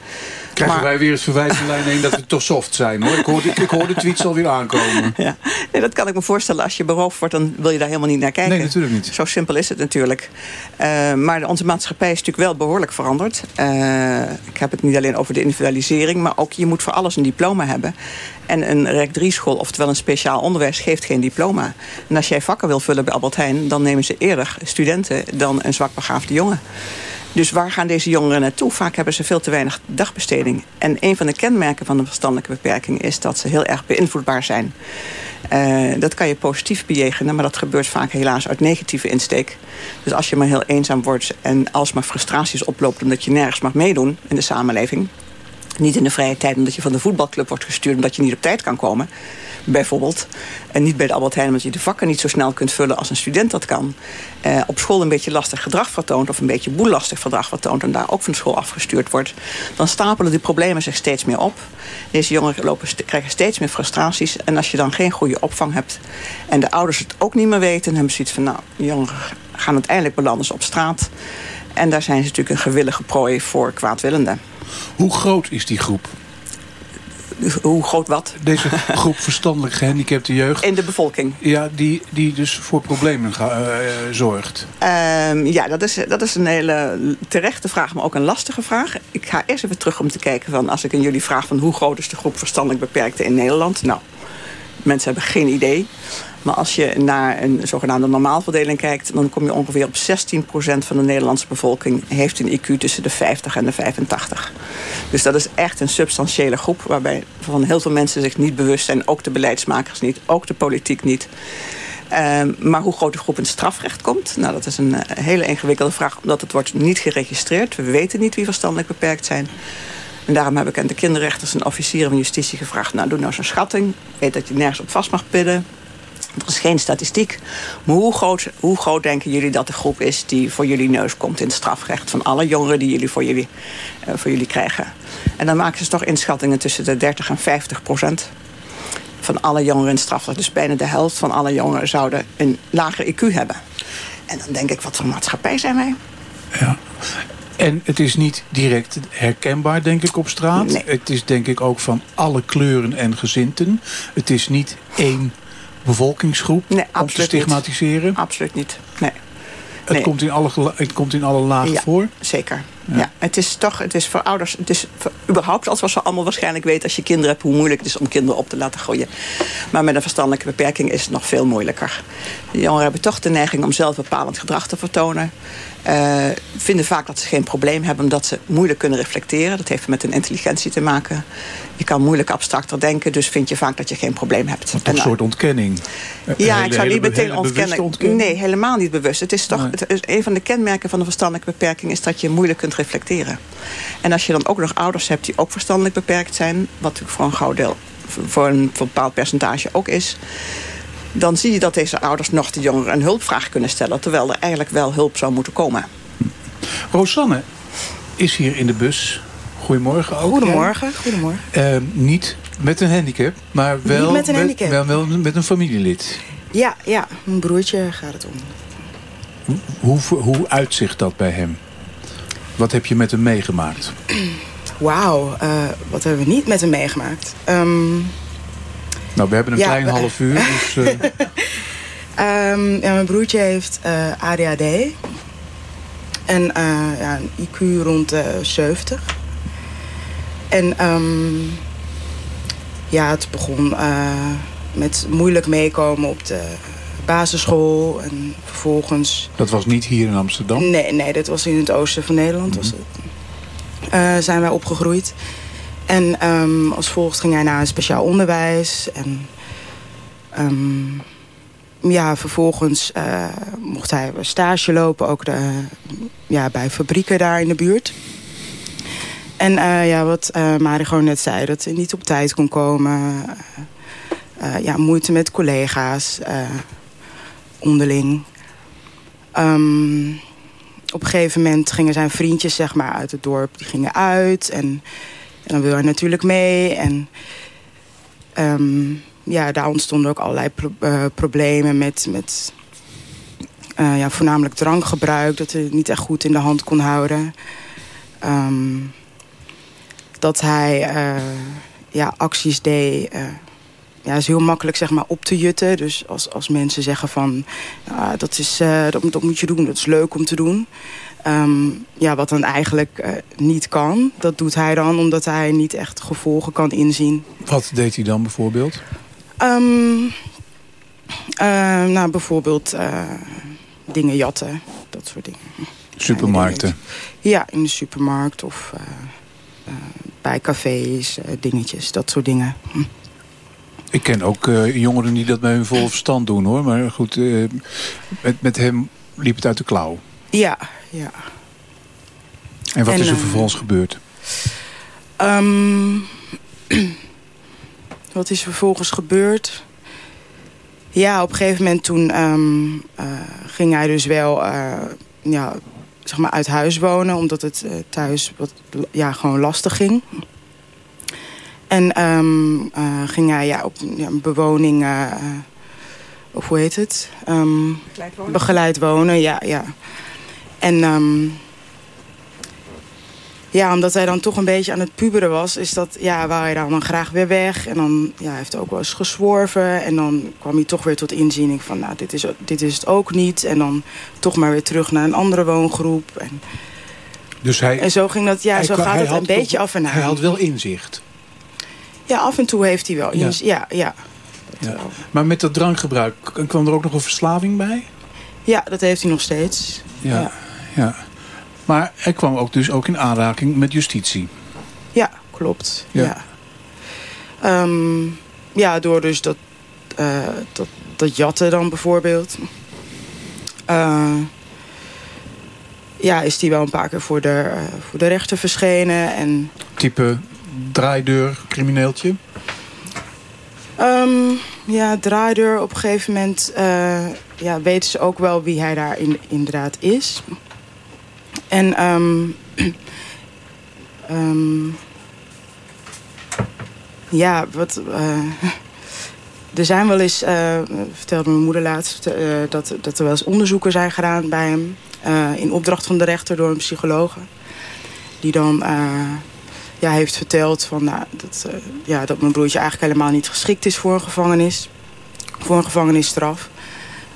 Krijgen Maar- wij weer het verwijt in lijn 1 dat we toch soft zijn hoor. Ik hoor, de, ik hoor de tweets alweer aankomen. Ja. Nee, dat kan ik me voorstellen. Als je beroofd wordt, dan wil je daar helemaal niet naar kijken. Nee, natuurlijk niet. Zo simpel is het natuurlijk. Eh, maar onze maatschappij is natuurlijk wel behoorlijk veranderd. Eh, ik heb het niet alleen over de individualisering... maar ook je moet voor alles een diploma hebben. En een REC 3-school, oftewel een speciaal onderwijs, geeft geen diploma. En als jij vakken wil vullen bij Albert Heijn... dan nemen ze eerder studenten dan een zwakbegaafde jongen. Dus waar gaan deze jongeren naartoe? Vaak hebben ze veel te weinig dagbesteding. En een van de kenmerken van een verstandelijke beperking... is dat ze heel erg beïnvloedbaar zijn. Eh, dat kan je positief bejegenen, maar dat gebeurt vaak helaas uit negatieve insteek. Dus als je maar heel eenzaam wordt en alsmaar frustraties oploopt... omdat je nergens mag meedoen in de samenleving... niet in de vrije tijd omdat je van de voetbalclub wordt gestuurd... omdat je niet op tijd kan komen, bijvoorbeeld. En niet bij de Albert Heijn omdat je de vakken niet zo snel kunt vullen... als een student dat kan. Eh, op school een beetje lastig gedrag vertoont... of een beetje boellastig gedrag vertoont... en daar ook van school afgestuurd wordt... dan stapelen die problemen zich steeds meer op. Deze jongeren lopen, krijgen steeds meer frustraties. En als je dan geen goede opvang hebt... en de ouders het ook niet meer weten... hebben ze zoiets van, nou, jongeren gaan uiteindelijk belanden op straat... En daar zijn ze natuurlijk een gewillige prooi voor kwaadwillenden. Hoe groot is die groep? Hoe groot wat? Deze groep verstandelijk gehandicapte jeugd. In de bevolking? Ja, die, die dus voor problemen eh, zorgt. Ehm, ja, dat is, dat is een hele terechte vraag, maar ook een lastige vraag. Ik ga eerst even terug om te kijken van als ik aan jullie vraag van hoe groot is de groep verstandelijk beperkten in Nederland. Nou, mensen hebben geen idee. Maar als je naar een zogenaamde normaalverdeling kijkt... dan kom je ongeveer op 16% van de Nederlandse bevolking... heeft een IQ tussen de 50 en de 85. Dus dat is echt een substantiële groep... waarbij van heel veel mensen zich niet bewust zijn. Ook de beleidsmakers niet, ook de politiek niet. Ehm, maar hoe groot de groep in het strafrecht komt... nou, dat is een eh, hele ingewikkelde vraag... omdat het wordt niet geregistreerd. We weten niet wie verstandelijk beperkt zijn... En daarom heb ik aan de kinderrechters en officieren van justitie gevraagd... nou, doe nou zo'n schatting. Weet dat je nergens op vast mag pillen. Er is geen statistiek. Maar hoe groot, hoe groot denken jullie dat de groep is... die voor jullie neus komt in het strafrecht... van alle jongeren die jullie voor jullie, eh, voor jullie krijgen? En dan maken ze toch inschattingen tussen de 30 en 50 procent... van alle jongeren in het strafrecht. Dus bijna de helft van alle jongeren zouden een lager IQ hebben. En dan denk ik, wat voor maatschappij zijn wij? En het is niet direct herkenbaar, denk ik, op straat. Het is denk ik ook van alle kleuren en gezinten. Het is niet één bevolkingsgroep om te absoluut niet. stigmatiseren. Absoluut niet, nee. Het, komt in alle, het komt in alle lagen Ja, voor. Zeker. Ja. het is toch, het is voor ouders, het is voor, überhaupt, als we allemaal waarschijnlijk weten als je kinderen hebt, hoe moeilijk het is om kinderen op te laten groeien. Maar met een verstandelijke beperking is het nog veel moeilijker. De jongeren hebben toch de neiging om zelf bepalend gedrag te vertonen. Eh, vinden vaak dat ze geen probleem hebben omdat ze moeilijk kunnen reflecteren. Dat heeft met hun intelligentie te maken. Je kan moeilijk abstracter denken, dus vind je vaak dat je geen probleem hebt. Toch een soort ontkenning. ja, ik zou niet meteen ontkennen. Nee, helemaal niet bewust. Het is toch Nee. het is een van de kenmerken van een verstandelijke beperking is dat je moeilijk kunt reflecteren. En als je dan ook nog ouders hebt die ook verstandelijk beperkt zijn, wat natuurlijk voor een groot deel, voor een bepaald percentage ook is, dan zie je dat deze ouders nog de jongeren een hulpvraag kunnen stellen, terwijl er eigenlijk wel hulp zou moeten komen. Rosanne is hier in de bus. Goedemorgen ook. Goedemorgen, goedemorgen. Eh, niet met een handicap, maar wel met een handicap. Wel, wel met een familielid. Ja, ja, mijn broertje gaat het om. Hoe, hoe uitzicht dat bij hem? Wat heb je met hem meegemaakt? Wauw, eh, wat hebben we niet met hem meegemaakt? Ehm, Nou, we hebben een Ja, klein we- half uur, dus... eh, ehm, ja, mijn broertje heeft eh, ADHD. En eh, ja, een IQ rond de 70. En ehm, ja, het begon met moeilijk meekomen op de basisschool. En vervolgens dat was niet hier in Amsterdam? Nee, nee, dat was in het oosten van Nederland. was het. Eh, zijn wij opgegroeid. En ehm, als volgt ging hij naar een speciaal onderwijs. En ehm, ja, vervolgens eh, mocht hij stage lopen, ook de, ja, bij fabrieken daar in de buurt. En eh, ja, wat eh Mari gewoon net zei, dat hij niet op tijd kon komen. Ja, moeite met collega's, onderling. Ehm, op een gegeven moment gingen zijn vriendjes zeg maar, uit het dorp die gingen uit. En, en dan wil hij natuurlijk mee. En ehm, ja, daar ontstonden ook allerlei eh, problemen met, met eh, ja, voornamelijk drankgebruik. Dat hij het niet echt goed in de hand kon houden. Ehm, dat hij eh, ja, acties deed. Ja, is heel makkelijk zeg maar, op te jutten. Dus als, als mensen zeggen van, ja, dat, is, eh, dat, dat moet je doen, dat is leuk om te doen. Ehm, ja, wat dan eigenlijk eh, niet kan, dat doet hij dan omdat hij niet echt gevolgen kan inzien. Wat deed hij dan bijvoorbeeld? Ehm, eh, nou, bijvoorbeeld eh, dingen jatten, dat soort dingen. Supermarkten. Ja, in de supermarkt of bij cafés, dingetjes, dat soort dingen. Hm. Ik ken ook eh, jongeren die dat met hun vol verstand doen, hoor. Maar goed, eh, met, met hem liep het uit de klauw. Ja, ja. En wat En, is er eh, vervolgens gebeurd? Ehm, wat is er vervolgens gebeurd? Ja, op een gegeven moment toen ehm, eh, ging hij dus wel ja, zeg maar uit huis wonen. Omdat het thuis wat, ja, gewoon lastig ging. En ehm, eh, ging hij ja, op ja, een bewoning... eh, of hoe heet het? Ehm, Begeleid wonen. Begeleid wonen, ja. ja. En ehm, ja, omdat hij dan toch een beetje aan het puberen was... is dat, ja, wou hij dan graag weer weg. En dan ja, hij heeft hij ook wel eens gezworven. En dan kwam hij toch weer tot inziening van... nou, dit is, dit is het ook niet. En dan toch maar weer terug naar een andere woongroep. En, Dus hij, en zo ging dat, ja, hij zo gaat het een beetje toch- af en aan. Hij had wel inzicht. Ja, af en toe heeft hij wel. Ja. Ja, ja. Ja. Maar met dat drankgebruik kwam er ook nog een verslaving bij? ja, dat heeft hij nog steeds. Ja. ja. Maar hij kwam ook dus ook in aanraking met justitie. Ja, klopt. Ja. Ja. Ehm, ja, door dus dat, eh, dat, dat jatten dan bijvoorbeeld. Eh, ja, is die wel een paar keer voor de, eh, voor de rechter verschenen. En Type draaideur, crimineeltje. Ehm, ja, draaideur op een gegeven moment eh, ja, weten ze ook wel wie hij daar in, inderdaad is. En ehm, ja, wat. eh, er zijn wel eens, eh, vertelde mijn moeder laatst, dat, dat er wel eens onderzoeken zijn gedaan bij hem. in opdracht van de rechter door een psycholoog. Die dan ja, heeft verteld van, nou, dat, eh, ja, dat mijn broertje eigenlijk helemaal niet geschikt is voor een gevangenis. Voor een gevangenisstraf.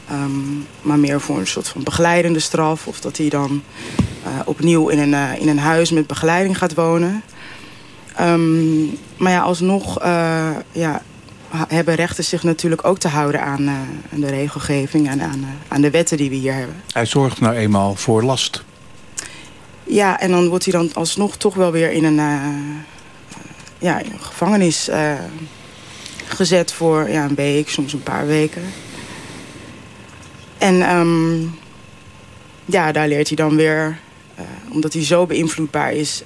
Ehm, maar meer voor een soort van begeleidende straf. Of dat hij dan eh, opnieuw in een, eh, in een huis met begeleiding gaat wonen. Ehm, maar ja, alsnog ja, hebben rechters zich natuurlijk ook te houden aan, aan de regelgeving en aan, aan de wetten die we hier hebben. Hij zorgt nou eenmaal voor last. Ja, en dan wordt hij dan alsnog toch wel weer in een, eh, ja, in een gevangenis eh, gezet voor ja, een week, soms een paar weken. En ehm, ja, daar leert hij dan weer, eh, omdat hij zo beïnvloedbaar is,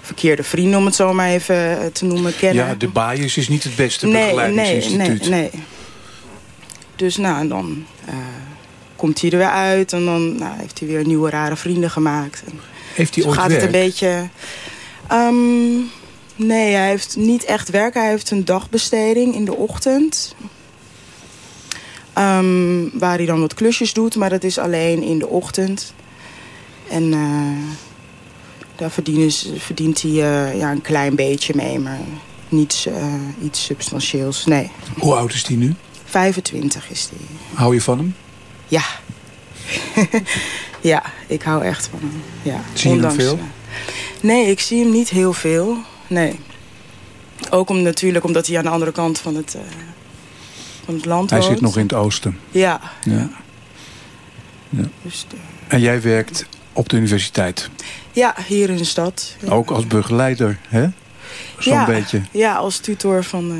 verkeerde vrienden, om het zo maar even te noemen, kennen. Ja, de bias is niet het beste nee, begeleidingsinstituut. Nee, nee, nee. Dus nou, en dan komt hij er weer uit en dan nou, heeft hij weer nieuwe rare vrienden gemaakt. En Heeft hij ooit gaat werk? het een beetje... Ehm, nee, hij heeft niet echt werk. Hij heeft een dagbesteding in de ochtend. Ehm, waar hij dan wat klusjes doet, maar dat is alleen in de ochtend. En eh, daar verdienen ze- verdient hij eh, ja, een klein beetje mee, maar niets eh, iets substantieels. Nee, Hoe oud is hij nu? 25 is hij. Hou je van hem? Ja. ja, ik hou echt van hem. Ja, Zie je hem veel? eh, Nee, ik zie hem niet heel veel. Nee. Ook om, natuurlijk omdat hij aan de andere kant van het, eh, van het land Hij woont. zit nog in het oosten. Ja. Ja. Ja. Dus En jij werkt op de universiteit. ja, hier in de stad. Ja. Ook als begeleider, hè? Zo'n ja, beetje. Ja, als tutor van, eh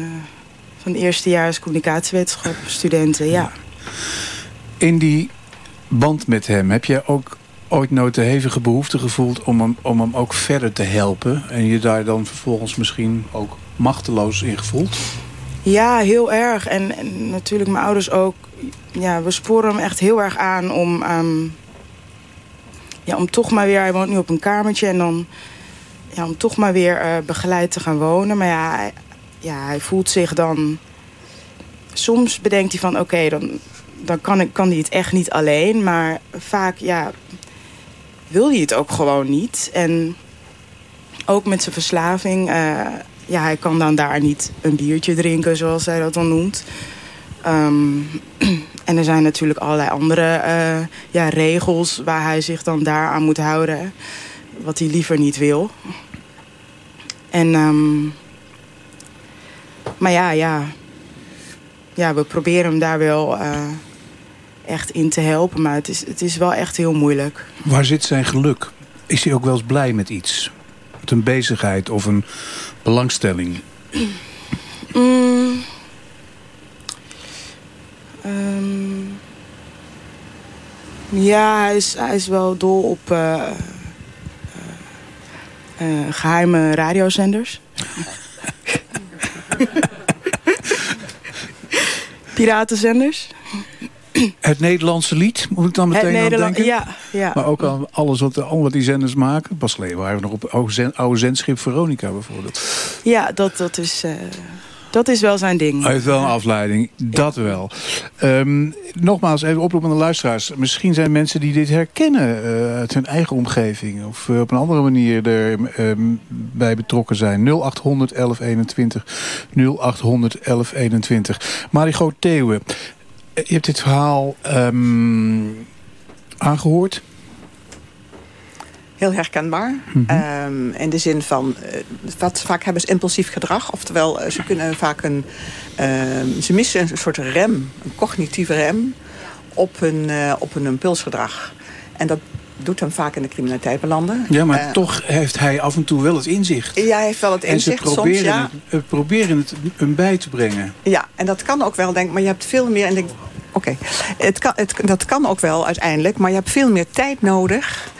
van eerstejaars communicatiewetenschap studenten, ja. In die band met hem heb jij ook ooit nooit de hevige behoefte gevoeld... om hem, om hem ook verder te helpen? En je daar dan vervolgens misschien ook machteloos in gevoeld? Ja, heel erg. En, natuurlijk mijn ouders ook. Ja, we sporen hem echt heel erg aan om... ehm, ja, om toch maar weer... Hij woont nu op een kamertje en dan... Ja, om toch maar weer eh, begeleid te gaan wonen. Maar ja, hij, ja, hij voelt zich dan... Soms bedenkt hij van, oké, dan, dan kan, ik, kan hij het echt niet alleen. Maar vaak, ja, wil hij het ook gewoon niet. En ook met zijn verslaving. eh, ja, hij kan dan daar niet een biertje drinken, zoals hij dat dan noemt. Ehm, en er zijn natuurlijk allerlei andere eh, ja, regels waar hij zich dan daar aan moet houden. Wat hij liever niet wil. En, ehm, maar ja, ja. Ja, we proberen hem daar wel eh, echt in te helpen. Maar het is, het is wel echt heel moeilijk. Waar zit zijn geluk? Is hij ook wel eens blij met iets? Met een bezigheid of een belangstelling? Mm. Ehm. ja, hij is, hij is wel dol op eh, eh, eh, geheime radiozenders. Piratenzenders. Het Nederlandse lied, moet ik dan Het meteen aan denken? ja, ja. Maar ook aan alles wat, al wat die zenders maken. Pas geleden waren we nog op oude, zend- oude zendschip Veronica bijvoorbeeld. Ja, dat, dat, is, eh, dat is wel zijn ding. Hij heeft wel een afleiding, dat wel. Ehm, nogmaals, even oproep aan de luisteraars. Misschien zijn mensen die dit herkennen eh, uit hun eigen omgeving... of eh, op een andere manier erbij bij betrokken zijn. 0800 1121, 0800 1121. Marigot Theeuwen, je hebt dit verhaal ehm, aangehoord. Heel herkenbaar. Mhm. Ehm, in de zin van, eh, wat vaak hebben ze impulsief gedrag. Oftewel, eh, ze kunnen vaak een, ehm, ze missen een soort rem, een cognitieve rem op hun, eh, op hun impulsgedrag. En dat doet hem vaak in de criminaliteit belanden. Ja, maar Eh, toch heeft hij af en toe wel het inzicht. Ja, hij heeft wel het inzicht en ze proberen, soms, ja. het, eh, proberen het hem bij te brengen. Ja, en dat kan ook wel, denk ik. Maar je hebt veel meer... En denk, Oké, het kan, het, dat kan ook wel uiteindelijk. Maar je hebt veel meer tijd nodig...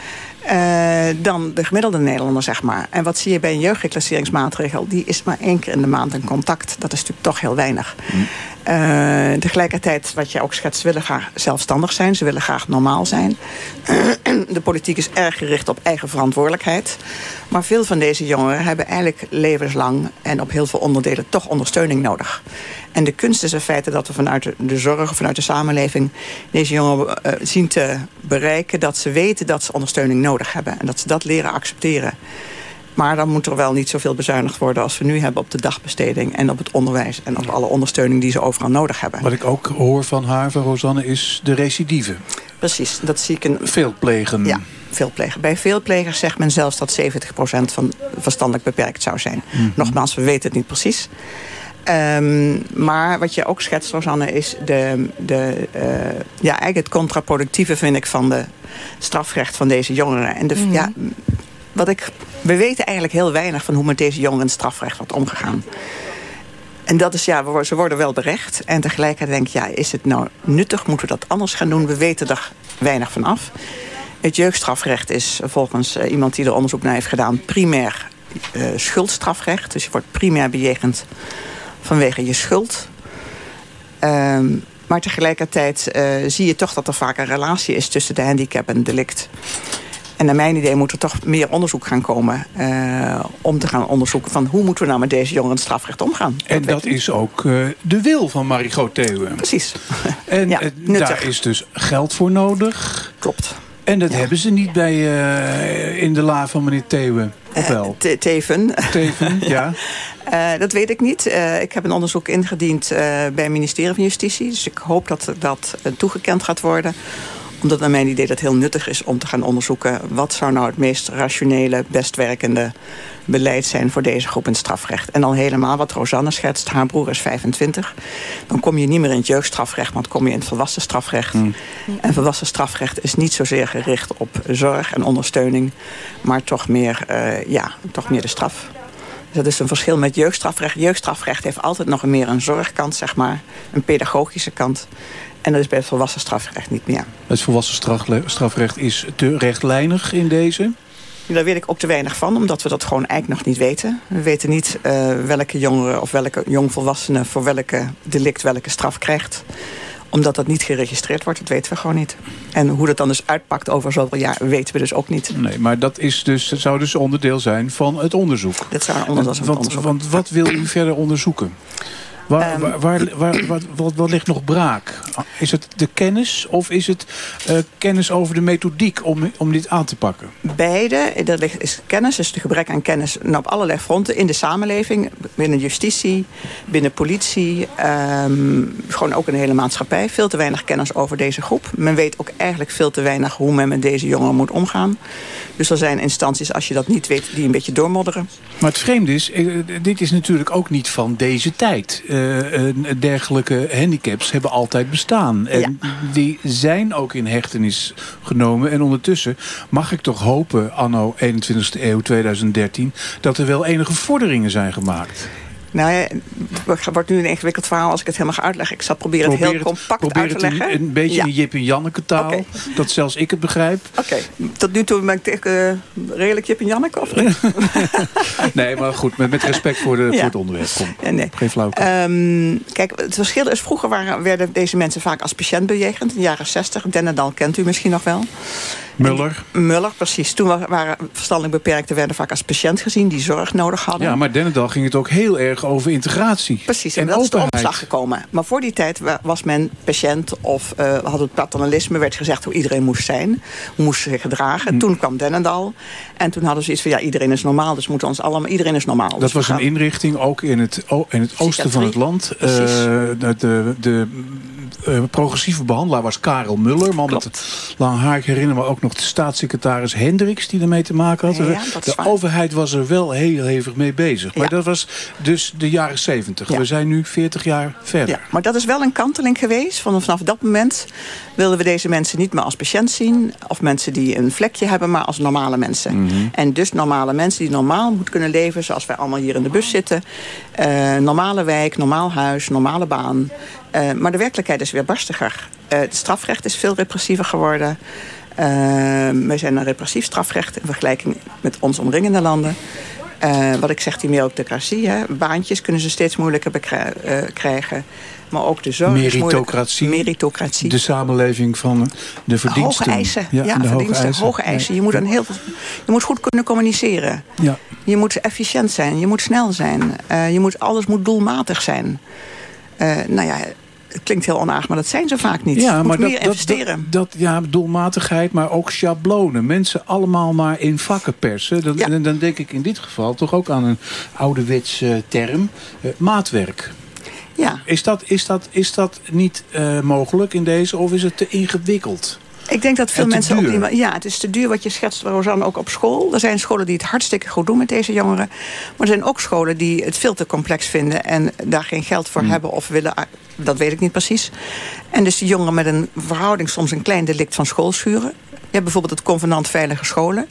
eh, dan de gemiddelde Nederlander, zeg maar. En wat zie je bij een jeugdreclasseringsmaatregel? Die is maar één keer in de maand een contact. Dat is natuurlijk toch heel weinig. Eh, tegelijkertijd, wat je ook schetst, willen graag zelfstandig zijn. Ze willen graag normaal zijn. de politiek is erg gericht op eigen verantwoordelijkheid. Maar veel van deze jongeren hebben eigenlijk levenslang... en op heel veel onderdelen toch ondersteuning nodig. En de kunst is in feite dat we vanuit de- zorg... vanuit de samenleving deze jongeren eh, zien te bereiken... dat ze weten dat ze ondersteuning nodig hebben. En dat ze dat leren accepteren. Maar dan moet er wel niet zoveel bezuinigd worden als we nu hebben op de dagbesteding en op het onderwijs en op alle ondersteuning die ze overal nodig hebben. Wat ik ook hoor van haar, van Rosanne, is de recidive. Precies, dat zie ik een... Veel plegen. Ja, veel plegen. Bij veel plegers zegt men zelfs dat 70% van verstandelijk beperkt zou zijn. Mhm. Nogmaals, we weten het niet precies. Ehm, maar wat je ook schetst, Rosanne, is de, de, eh, ja, eigenlijk het contraproductieve, vind ik, van de strafrecht van deze jongeren. En de, Mhm. ja, wat ik, we weten eigenlijk heel weinig van hoe met deze jongeren strafrecht wordt omgegaan. En dat is, ja, ze worden wel berecht. En tegelijkertijd denk ik, ja, is het nou nuttig? Moeten we dat anders gaan doen? We weten er weinig van af. Het jeugdstrafrecht is volgens eh, iemand die er onderzoek naar heeft gedaan... primair eh, schuldstrafrecht. Dus je wordt primair bejegend vanwege je schuld. Ehm, maar tegelijkertijd eh, zie je toch dat er vaak een relatie is... tussen de handicap en delict. En naar mijn idee moet er toch meer onderzoek gaan komen... eh, om te gaan onderzoeken van hoe moeten we nou met deze jongeren strafrecht omgaan. En dat is ook eh, de wil van Marigot Theeuwen. Precies. En Ja, eh, nuttig. daar is dus geld voor nodig. Klopt. En dat hebben ze niet bij, eh, in de la van meneer Theeuwen. Of wel? Te- Teven. Teven, ja. Eh, dat weet ik niet. Eh, ik heb een onderzoek ingediend eh, bij het ministerie van Justitie. Dus ik hoop dat dat toegekend gaat worden. Omdat naar mijn idee dat heel nuttig is om te gaan onderzoeken... wat zou nou het meest rationele, best werkende beleid zijn... voor deze groep in het strafrecht. En dan helemaal wat Rosanne schetst. Haar broer is 25. Dan kom je niet meer in het jeugdstrafrecht... maar dan kom je in het volwassen strafrecht. En volwassen strafrecht is niet zozeer gericht op zorg en ondersteuning... maar toch meer, eh, ja, toch meer de straf. Dat is een verschil met jeugdstrafrecht. Jeugdstrafrecht heeft altijd nog meer een zorgkant, zeg maar. Een pedagogische kant. En dat is bij het volwassen strafrecht niet meer. Het volwassen strafrecht is te rechtlijnig in deze. Daar weet ik ook te weinig van, omdat we dat gewoon eigenlijk nog niet weten. We weten niet eh, welke jongere of welke jongvolwassene voor welke delict welke straf krijgt. Omdat dat niet geregistreerd wordt, dat weten we gewoon niet. En hoe dat dan dus uitpakt over zoveel jaar, weten we dus ook niet. Nee, maar dat is dus, zou dus onderdeel zijn van het onderzoek. Dat zou een onderdeel zijn van het want, onderzoek. want wat wil u verder onderzoeken? Waar, Ehm, waar, waar, waar- wat, wat, ligt nog braak? Is het de kennis of is het eh, kennis over de methodiek om, om dit aan te pakken? Beide, er ligt- is kennis, dus de gebrek aan kennis nou, op allerlei fronten in de samenleving. Binnen justitie, binnen politie, ehm, gewoon ook in de hele maatschappij. Veel te weinig kennis over deze groep. Men weet ook eigenlijk veel te weinig hoe men met deze jongeren moet omgaan. Dus er zijn instanties, als je dat niet weet, die een beetje doormodderen. Maar het vreemde is, eh, dit is natuurlijk ook niet van deze tijd. Eh, dergelijke handicaps hebben altijd bestaan. En die zijn ook in hechtenis genomen. En ondertussen mag ik toch hopen, anno 21ste eeuw 2013... dat er wel enige vorderingen zijn gemaakt. Nou ja, het wordt nu een ingewikkeld verhaal als ik het helemaal ga uitleggen. Ik zal proberen het heel compact uit te leggen. Een, beetje Ja. in Jip en Janneke taal, dat zelfs ik het begrijp. Oké, tot nu toe ben ik tegen, eh, redelijk Jip en Janneke, of niet? Nee, maar goed, met, met respect voor, de, Ja. voor het onderwerp. Kom, nee. geen flauw. Ehm, kijk, het verschil is, vroeger waren, werden deze mensen vaak als patiënt bejegend. In de jaren 60, Dennendal kent u misschien nog wel. Muller. Muller, precies. Toen wa- waren verstandelijk beperkten werden vaak als patiënt gezien... die zorg nodig hadden. Ja, maar Dennendal ging het ook heel erg over integratie. Precies, en, en dat is de openheid. omslag gekomen. Maar voor die tijd wa- was men patiënt of eh, had het paternalisme... werd gezegd hoe iedereen moest zijn, hoe moest zich gedragen. Hm. Toen kwam Dennendal en toen hadden ze iets van... ja, iedereen is normaal, dus moeten ons allemaal... iedereen is normaal. Dat Dus was een inrichting ook in het, in het oosten van het land. Eh, Precies. de de, de eh, progressieve behandelaar was Karel Muller. Man met lang haar. Ik herinner me ook nog de staatssecretaris Hendricks die ermee te maken had. Ja, ja, dat is de waar. overheid was er wel heel hevig mee bezig. Maar dat was dus de jaren 70. Ja. We zijn nu 40 jaar verder. Ja, maar dat is wel een kanteling geweest. Van, vanaf dat moment wilden we deze mensen niet meer als patiënt zien... of mensen die een vlekje hebben, maar als normale mensen. Mhm. En dus normale mensen die normaal moeten kunnen leven... zoals wij allemaal hier in de bus zitten. Eh, normale wijk, normaal huis, normale baan. Eh, maar de werkelijkheid is weer barstiger. Eh, het strafrecht is veel repressiever geworden. Eh, wij zijn een repressief strafrecht... in vergelijking met ons omringende landen. Wat ik zeg, die meritocratie. Hè. Baantjes kunnen ze steeds moeilijker krijgen. Maar ook de zorg. Meritocratie. Meritocratie. De samenleving van de verdiensten. Hoge eisen. Ja, de hoge verdiensten, eisen. hoge eisen. Je moet, een heel, je moet goed kunnen communiceren. Ja. Je moet efficiënt zijn. Je moet snel zijn. Je moet, alles moet doelmatig zijn. Eh, nou ja, het klinkt heel onaardig, maar dat zijn ze vaak niet. je moet meer dat, investeren. Dat, dat, ja, doelmatigheid, maar ook schablonen. Mensen allemaal maar in vakken persen. Dan, en dan denk ik in dit geval toch ook aan een ouderwetse term. eh, maatwerk. Ja. Is dat, is dat, is dat niet eh, mogelijk in deze of is het te ingewikkeld? Ik denk dat veel mensen op duur. die Ja, het is te duur wat je schetst, Rosanne, ook op school. Er zijn scholen die het hartstikke goed doen met deze jongeren. Maar er zijn ook scholen die het veel te complex vinden... en daar geen geld voor hebben of willen... Dat weet ik niet precies. En dus die jongeren met een verhouding soms een klein delict van school schuren. Je hebt bijvoorbeeld het convenant Veilige Scholen.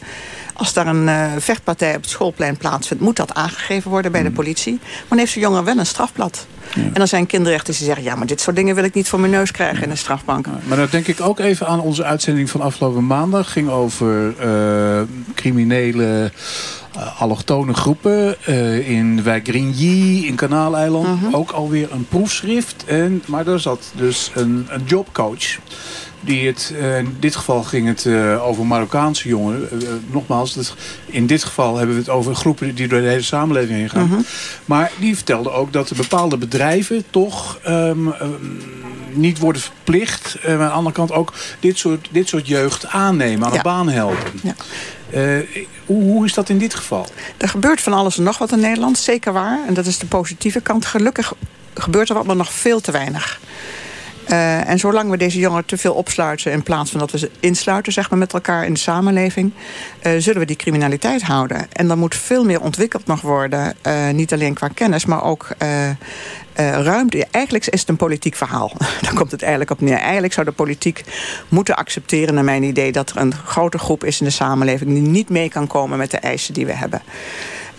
Als daar een eh, vechtpartij op het schoolplein plaatsvindt... moet dat aangegeven worden bij de politie. Maar dan heeft zo'n jongen wel een strafblad. En dan zijn kinderrechters die zeggen... ja, maar dit soort dingen wil ik niet voor mijn neus krijgen in een strafbank. Maar dan denk ik ook even aan onze uitzending van afgelopen maandag. ging over eh, criminele eh, allochtone groepen in de wijk Grigny, in Kanaaleiland. Ook alweer een proefschrift. En, maar daar zat dus een, een jobcoach. Die het, eh, in dit geval ging het eh, over Marokkaanse jongeren. Eh, nogmaals, in dit geval hebben we het over groepen die door de hele samenleving heen gaan. Mhm. Maar die vertelde ook dat er bepaalde bedrijven toch ehm, ehm, niet worden verplicht. maar aan de andere kant ook dit soort, dit soort jeugd aannemen, aan Ja. de baan helpen. Hoe, hoe is dat in dit geval? Er gebeurt van alles en nog wat in Nederland, zeker waar. En dat is de positieve kant. Gelukkig gebeurt er wat, maar nog veel te weinig. Eh, en zolang we deze jongeren te veel opsluiten... in plaats van dat we ze insluiten zeg maar, met elkaar in de samenleving... eh, zullen we die criminaliteit houden. En dan moet veel meer ontwikkeld nog worden. eh, niet alleen qua kennis, maar ook ruimte. Eigenlijk is het een politiek verhaal. Daar komt het eigenlijk op neer. Eigenlijk zou de politiek moeten accepteren, naar mijn idee... dat er een grote groep is in de samenleving... die niet mee kan komen met de eisen die we hebben.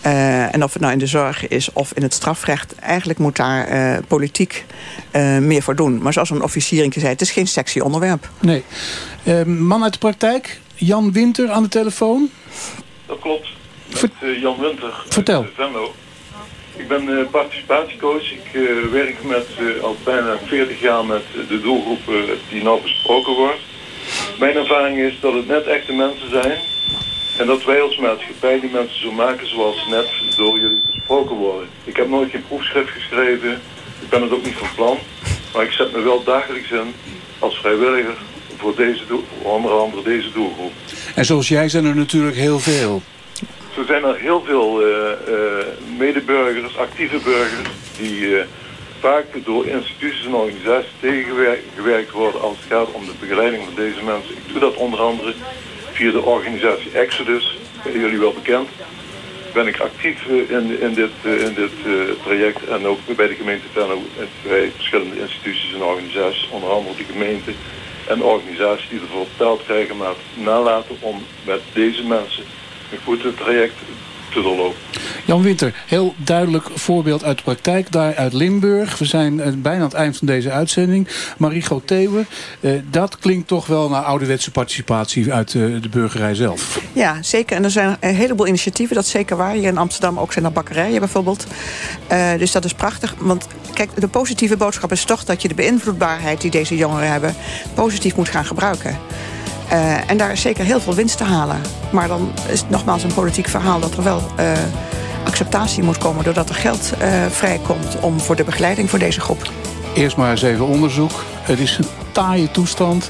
Eh, en of het nou in de zorg is of in het strafrecht... eigenlijk moet daar eh, politiek eh, meer voor doen. Maar zoals een officieringje zei, het is geen sexy onderwerp. Nee. Man uit de praktijk, Jan Winter aan de telefoon. Dat klopt. Met Jan Winter. Vertel. uit, Venlo. Ik ben eh, participatiecoach. Ik eh, werk met, eh, al bijna 40 jaar met de doelgroep eh, die nou besproken wordt. Mijn ervaring is dat het net echte mensen zijn. En dat wij als maatschappij die mensen zo maken zoals ze net door jullie besproken worden. Ik heb nooit geen proefschrift geschreven. Ik ben het ook niet van plan. Maar ik zet me wel dagelijks in als vrijwilliger voor, deze doel, voor onder andere deze doelgroep. En zoals jij zijn er natuurlijk heel veel. Zo zijn er heel veel eh, eh, medeburgers, actieve burgers, die eh, vaak door instituties en organisaties tegengewerkt worden als het gaat om de begeleiding van deze mensen. Ik doe dat onder andere via de organisatie Exodus, bij jullie wel bekend. Ben ik actief eh, in, in dit, eh, in dit eh, traject en ook bij de gemeente Venlo en bij verschillende instituties en organisaties, onder andere de gemeente en organisaties die ervoor betaald krijgen, maar nalaten om met deze mensen een goed traject te doorlopen. Jan Winter, heel duidelijk voorbeeld uit de praktijk. Daar uit Limburg. We zijn eh, bijna aan het eind van deze uitzending. Marigo Theeuwen, eh, dat klinkt toch wel naar ouderwetse participatie uit eh, de burgerij zelf. Ja, zeker. En er zijn een heleboel initiatieven, dat is zeker waar. Hier in Amsterdam ook zijn er bakkerijen bijvoorbeeld. Eh, dus dat is prachtig. Want kijk, de positieve boodschap is toch dat je de beïnvloedbaarheid die deze jongeren hebben... positief moet gaan gebruiken. Eh, en daar is zeker heel veel winst te halen. Maar dan is het nogmaals een politiek verhaal dat er wel eh, acceptatie moet komen... doordat er geld eh, vrijkomt om voor de begeleiding voor deze groep. Eerst maar eens even onderzoek. Het is een taaie toestand.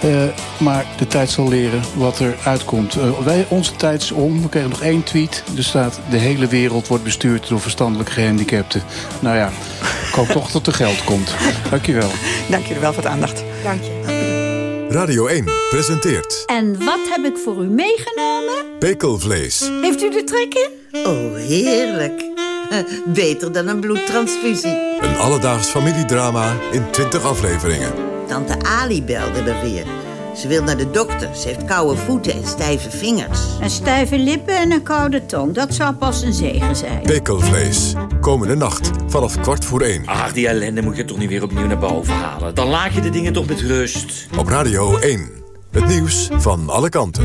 eh, maar de tijd zal leren wat er uitkomt. Wij, onze tijd is om. We kregen nog één tweet. Er staat, de hele wereld wordt bestuurd door verstandelijk gehandicapten. Nou ja, ik hoop toch dat er geld komt. Dankjewel. Dank jullie wel voor de aandacht. Dank je. Radio 1 presenteert En wat heb ik voor u meegenomen? Pekelvlees. Heeft u er trek in? Oh, heerlijk. Beter dan een bloedtransfusie. Een alledaags familiedrama in 20 afleveringen. Tante Ali belde me weer. Ze wil naar de dokter. Ze heeft koude voeten en stijve vingers. Een stijve lippen en een koude tong. Dat zou pas een zegen zijn. Pekelvlees. Komende nacht vanaf kwart voor één. Ach, die ellende moet je toch niet weer opnieuw naar boven halen. Dan laat je de dingen toch met rust. Op Radio 1. Het nieuws van alle kanten.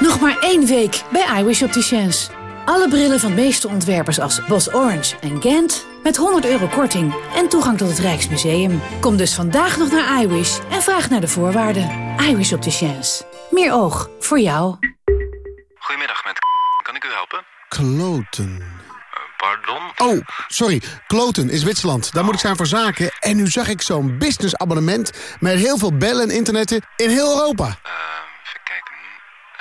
Nog maar één week bij iWish Opticians. Alle brillen van de meeste ontwerpers als Bos Orange en Gent... met 100 euro korting en toegang tot het Rijksmuseum. Kom dus vandaag nog naar iWish en vraag naar de voorwaarden. iWish Opticians. Meer oog voor jou. Goedemiddag, met kan ik u helpen? Kloten. Pardon? Oh, sorry. Kloten is Zwitserland. Daar moet ik zijn voor zaken. En nu zag ik zo'n businessabonnement... met heel veel bellen en internetten in heel Europa.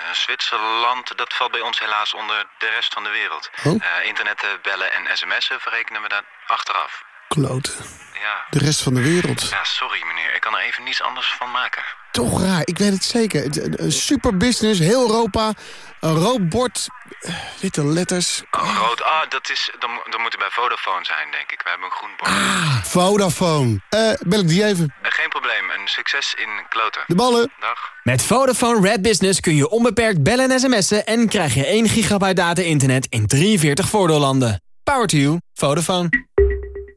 Eh, Zwitserland, dat valt bij ons helaas onder de rest van de wereld. Oh? Eh, internetten, bellen en sms'en verrekenen we daar achteraf. Kloten. ja. de rest van de wereld. Ja, sorry meneer. Ik kan er even niets anders van maken. Toch raar, ik weet het zeker. Het- Een, super business, heel Europa. Een rood bord, eh, witte letters. Oh, rood. Ah, dat is... Dan, dan moet u bij Vodafone zijn, denk ik. We hebben een groen bord. Ah, Vodafone. Eh, bel ik die even. Eh, geen probleem. Een succes in kloten. De ballen. Dag. Met Vodafone Red Business kun je onbeperkt bellen en sms'en... en krijg je 1 gigabyte data-internet in 43 voordeellanden. Power to you. Vodafone.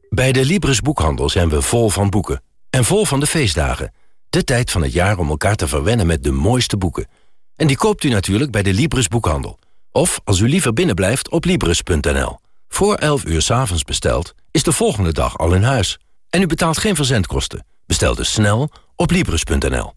Bij de Libris Boekhandel zijn we vol van boeken. En vol van de feestdagen. De tijd van het jaar om elkaar te verwennen met de mooiste boeken. En die koopt u natuurlijk bij de Libris Boekhandel. Of, als u liever binnenblijft, op Libris.nl. Voor 11 uur 's avonds besteld, is de volgende dag al in huis. En u betaalt geen verzendkosten. Bestel dus snel op Libris.nl.